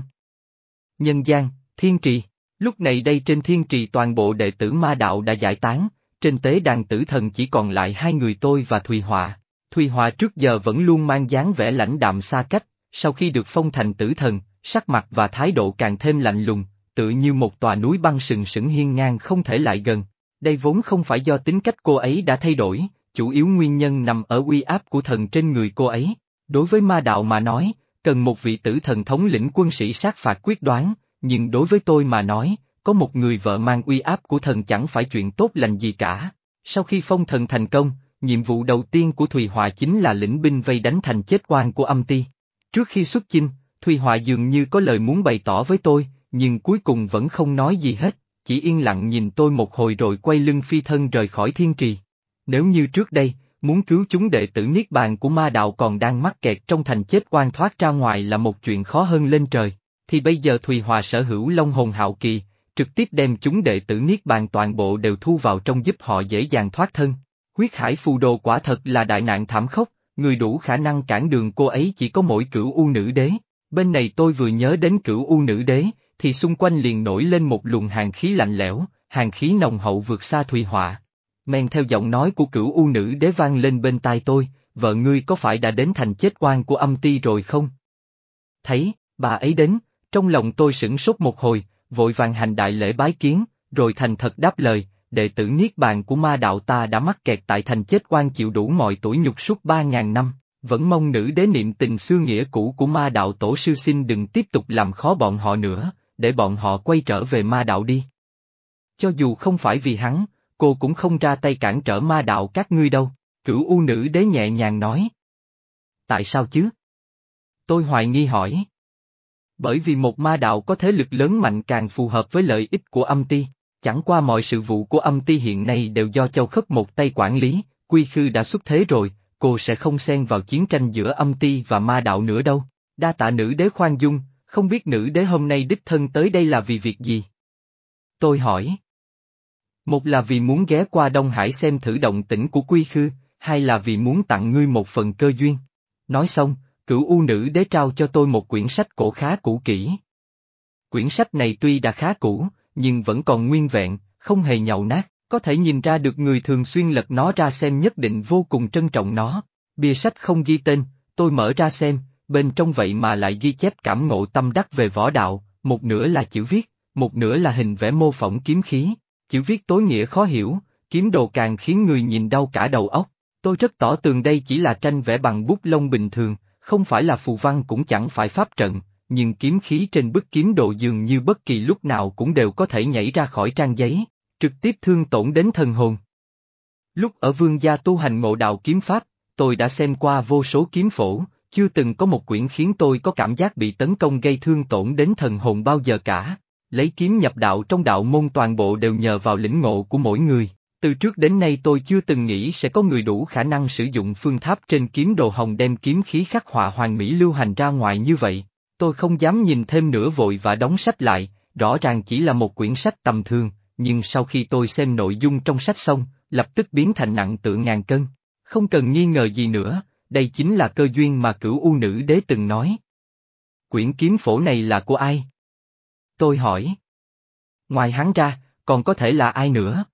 A: Nhân gian, thiên trì, lúc này đây trên thiên trì toàn bộ đệ tử ma đạo đã giải tán, trên tế đàn tử thần chỉ còn lại hai người tôi và Thùy Họa. Thùy Họa trước giờ vẫn luôn mang dáng vẻ lãnh đạm xa cách, sau khi được phong thành tử thần, sắc mặt và thái độ càng thêm lạnh lùng, tự như một tòa núi băng sừng sững hiên ngang không thể lại gần. Đây vốn không phải do tính cách cô ấy đã thay đổi, chủ yếu nguyên nhân nằm ở uy áp của thần trên người cô ấy. Đối với ma đạo mà nói, cần một vị tử thần thống lĩnh quân sĩ sát phạt quyết đoán, nhưng đối với tôi mà nói, có một người vợ mang uy áp của thần chẳng phải chuyện tốt lành gì cả. Sau khi phong thần thành công, nhiệm vụ đầu tiên của Thùy Họa chính là lĩnh binh vây đánh thành chết quan của âm ti. Trước khi xuất chinh, Thùy Họa dường như có lời muốn bày tỏ với tôi, nhưng cuối cùng vẫn không nói gì hết, chỉ yên lặng nhìn tôi một hồi rồi quay lưng phi thân rời khỏi thiên trì. Nếu như trước đây, muốn cứu chúng đệ tử Niết Bàn của ma đạo còn đang mắc kẹt trong thành chết quan thoát ra ngoài là một chuyện khó hơn lên trời, thì bây giờ Thùy Hòa sở hữu Long Hồn Hạo Kỳ, trực tiếp đem chúng đệ tử Niết Bàn toàn bộ đều thu vào trong giúp họ dễ dàng thoát thân. Huyết hải phù đồ quả thật là đại nạn thảm khốc, người đủ khả năng cản đường cô ấy chỉ có mỗi cửu u nữ đế. Bên này tôi vừa nhớ đến cửu u nữ đế, thì xung quanh liền nổi lên một luồng hàng khí lạnh lẽo, hàng khí nồng hậu vượt xa Thùy Họa. Men theo giọng nói của cửu u nữ đế vang lên bên tai tôi, vợ ngươi có phải đã đến thành chết quan của âm ti rồi không? Thấy, bà ấy đến, trong lòng tôi sửng sốt một hồi, vội vàng hành đại lễ bái kiến, rồi thành thật đáp lời, đệ tử Niết Bàn của ma đạo ta đã mắc kẹt tại thành chết quan chịu đủ mọi tuổi nhục suốt ba ngàn năm, vẫn mong nữ đế niệm tình xưa nghĩa cũ của ma đạo tổ sư xin đừng tiếp tục làm khó bọn họ nữa, để bọn họ quay trở về ma đạo đi. Cho dù không phải vì hắn, cô cũng không ra tay cản trở ma đạo các ngươi đâu, cửu u nữ đế nhẹ nhàng nói. Tại sao chứ? Tôi hoài nghi hỏi. Bởi vì một ma đạo có thế lực lớn mạnh càng phù hợp với lợi ích của âm ti, chẳng qua mọi sự vụ của âm ti hiện nay đều do châu khất một tay quản lý, quy khư đã xuất thế rồi, cô sẽ không xen vào chiến tranh giữa âm ti và ma đạo nữa đâu. Đa tạ nữ đế khoan dung, không biết nữ đế hôm nay đích thân tới đây là vì việc gì? Tôi hỏi. Một là vì muốn ghé qua Đông Hải xem thử động tĩnh của Quy Khư, hai là vì muốn tặng ngươi một phần cơ duyên. Nói xong, cửu u nữ đế trao cho tôi một quyển sách cổ khá cũ kỹ. Quyển sách này tuy đã khá cũ, nhưng vẫn còn nguyên vẹn, không hề nhậu nát, có thể nhìn ra được người thường xuyên lật nó ra xem nhất định vô cùng trân trọng nó. Bìa sách không ghi tên, tôi mở ra xem, bên trong vậy mà lại ghi chép cảm ngộ tâm đắc về võ đạo, một nửa là chữ viết, một nửa là hình vẽ mô phỏng kiếm khí, chữ viết tối nghĩa khó hiểu, kiếm đồ càng khiến người nhìn đau cả đầu óc. Tôi rất tỏ tường đây chỉ là tranh vẽ bằng bút lông bình thường, không phải là phù văn cũng chẳng phải pháp trận, nhưng kiếm khí trên bức kiếm đồ dường như bất kỳ lúc nào cũng đều có thể nhảy ra khỏi trang giấy, trực tiếp thương tổn đến thần hồn. Lúc ở vương gia tu hành ngộ đạo kiếm pháp, tôi đã xem qua vô số kiếm phổ, chưa từng có một quyển khiến tôi có cảm giác bị tấn công gây thương tổn đến thần hồn bao giờ cả. Lấy kiếm nhập đạo trong đạo môn toàn bộ đều nhờ vào lĩnh ngộ của mỗi người. Từ trước đến nay tôi chưa từng nghĩ sẽ có người đủ khả năng sử dụng phương tháp trên kiếm đồ hồng đem kiếm khí khắc họa hoàng mỹ lưu hành ra ngoài như vậy. Tôi không dám nhìn thêm nữa vội và đóng sách lại, rõ ràng chỉ là một quyển sách tầm thường, nhưng sau khi tôi xem nội dung trong sách xong, lập tức biến thành nặng tựa ngàn cân. Không cần nghi ngờ gì nữa, đây chính là cơ duyên mà cửu u nữ đế từng nói. Quyển kiếm phổ này là của ai? Tôi hỏi. Ngoài hắn ra, còn có thể là ai nữa?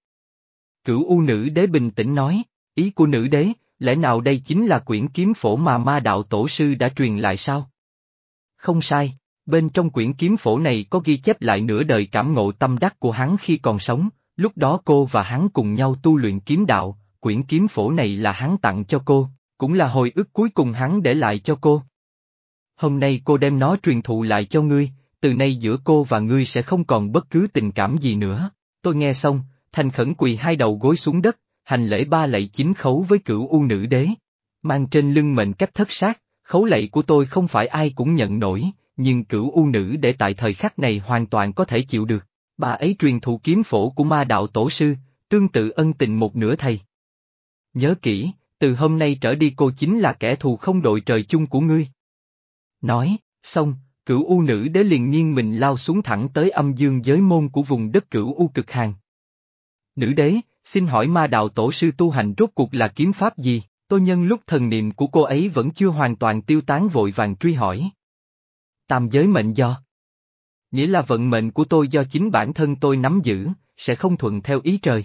A: Cửu u nữ đế bình tĩnh nói, ý của nữ đế, lẽ nào đây chính là quyển kiếm phổ mà ma đạo tổ sư đã truyền lại sao? Không sai, bên trong quyển kiếm phổ này có ghi chép lại nửa đời cảm ngộ tâm đắc của hắn khi còn sống, lúc đó cô và hắn cùng nhau tu luyện kiếm đạo, quyển kiếm phổ này là hắn tặng cho cô, cũng là hồi ức cuối cùng hắn để lại cho cô. Hôm nay cô đem nó truyền thụ lại cho ngươi, từ nay giữa cô và ngươi sẽ không còn bất cứ tình cảm gì nữa. Tôi nghe xong, thành khẩn quỳ hai đầu gối xuống đất, hành lễ ba lạy chính khấu với cửu u nữ đế. Mang trên lưng mệnh cách thất sát, khấu lạy của tôi không phải ai cũng nhận nổi, nhưng cửu u nữ để tại thời khắc này hoàn toàn có thể chịu được. Bà ấy truyền thụ kiếm phổ của ma đạo tổ sư, tương tự ân tình một nửa thầy. Nhớ kỹ, từ hôm nay trở đi cô chính là kẻ thù không đội trời chung của ngươi. Nói, xong, cửu u nữ đế liền nhiên mình lao xuống thẳng tới âm dương giới môn của vùng đất cửu u cực hàng. Nữ đế, xin hỏi ma đạo tổ sư tu hành rốt cuộc là kiếm pháp gì, tôi nhân lúc thần niệm của cô ấy vẫn chưa hoàn toàn tiêu tán vội vàng truy hỏi. Tam giới mệnh do. Nghĩa là vận mệnh của tôi do chính bản thân tôi nắm giữ, sẽ không thuận theo ý trời.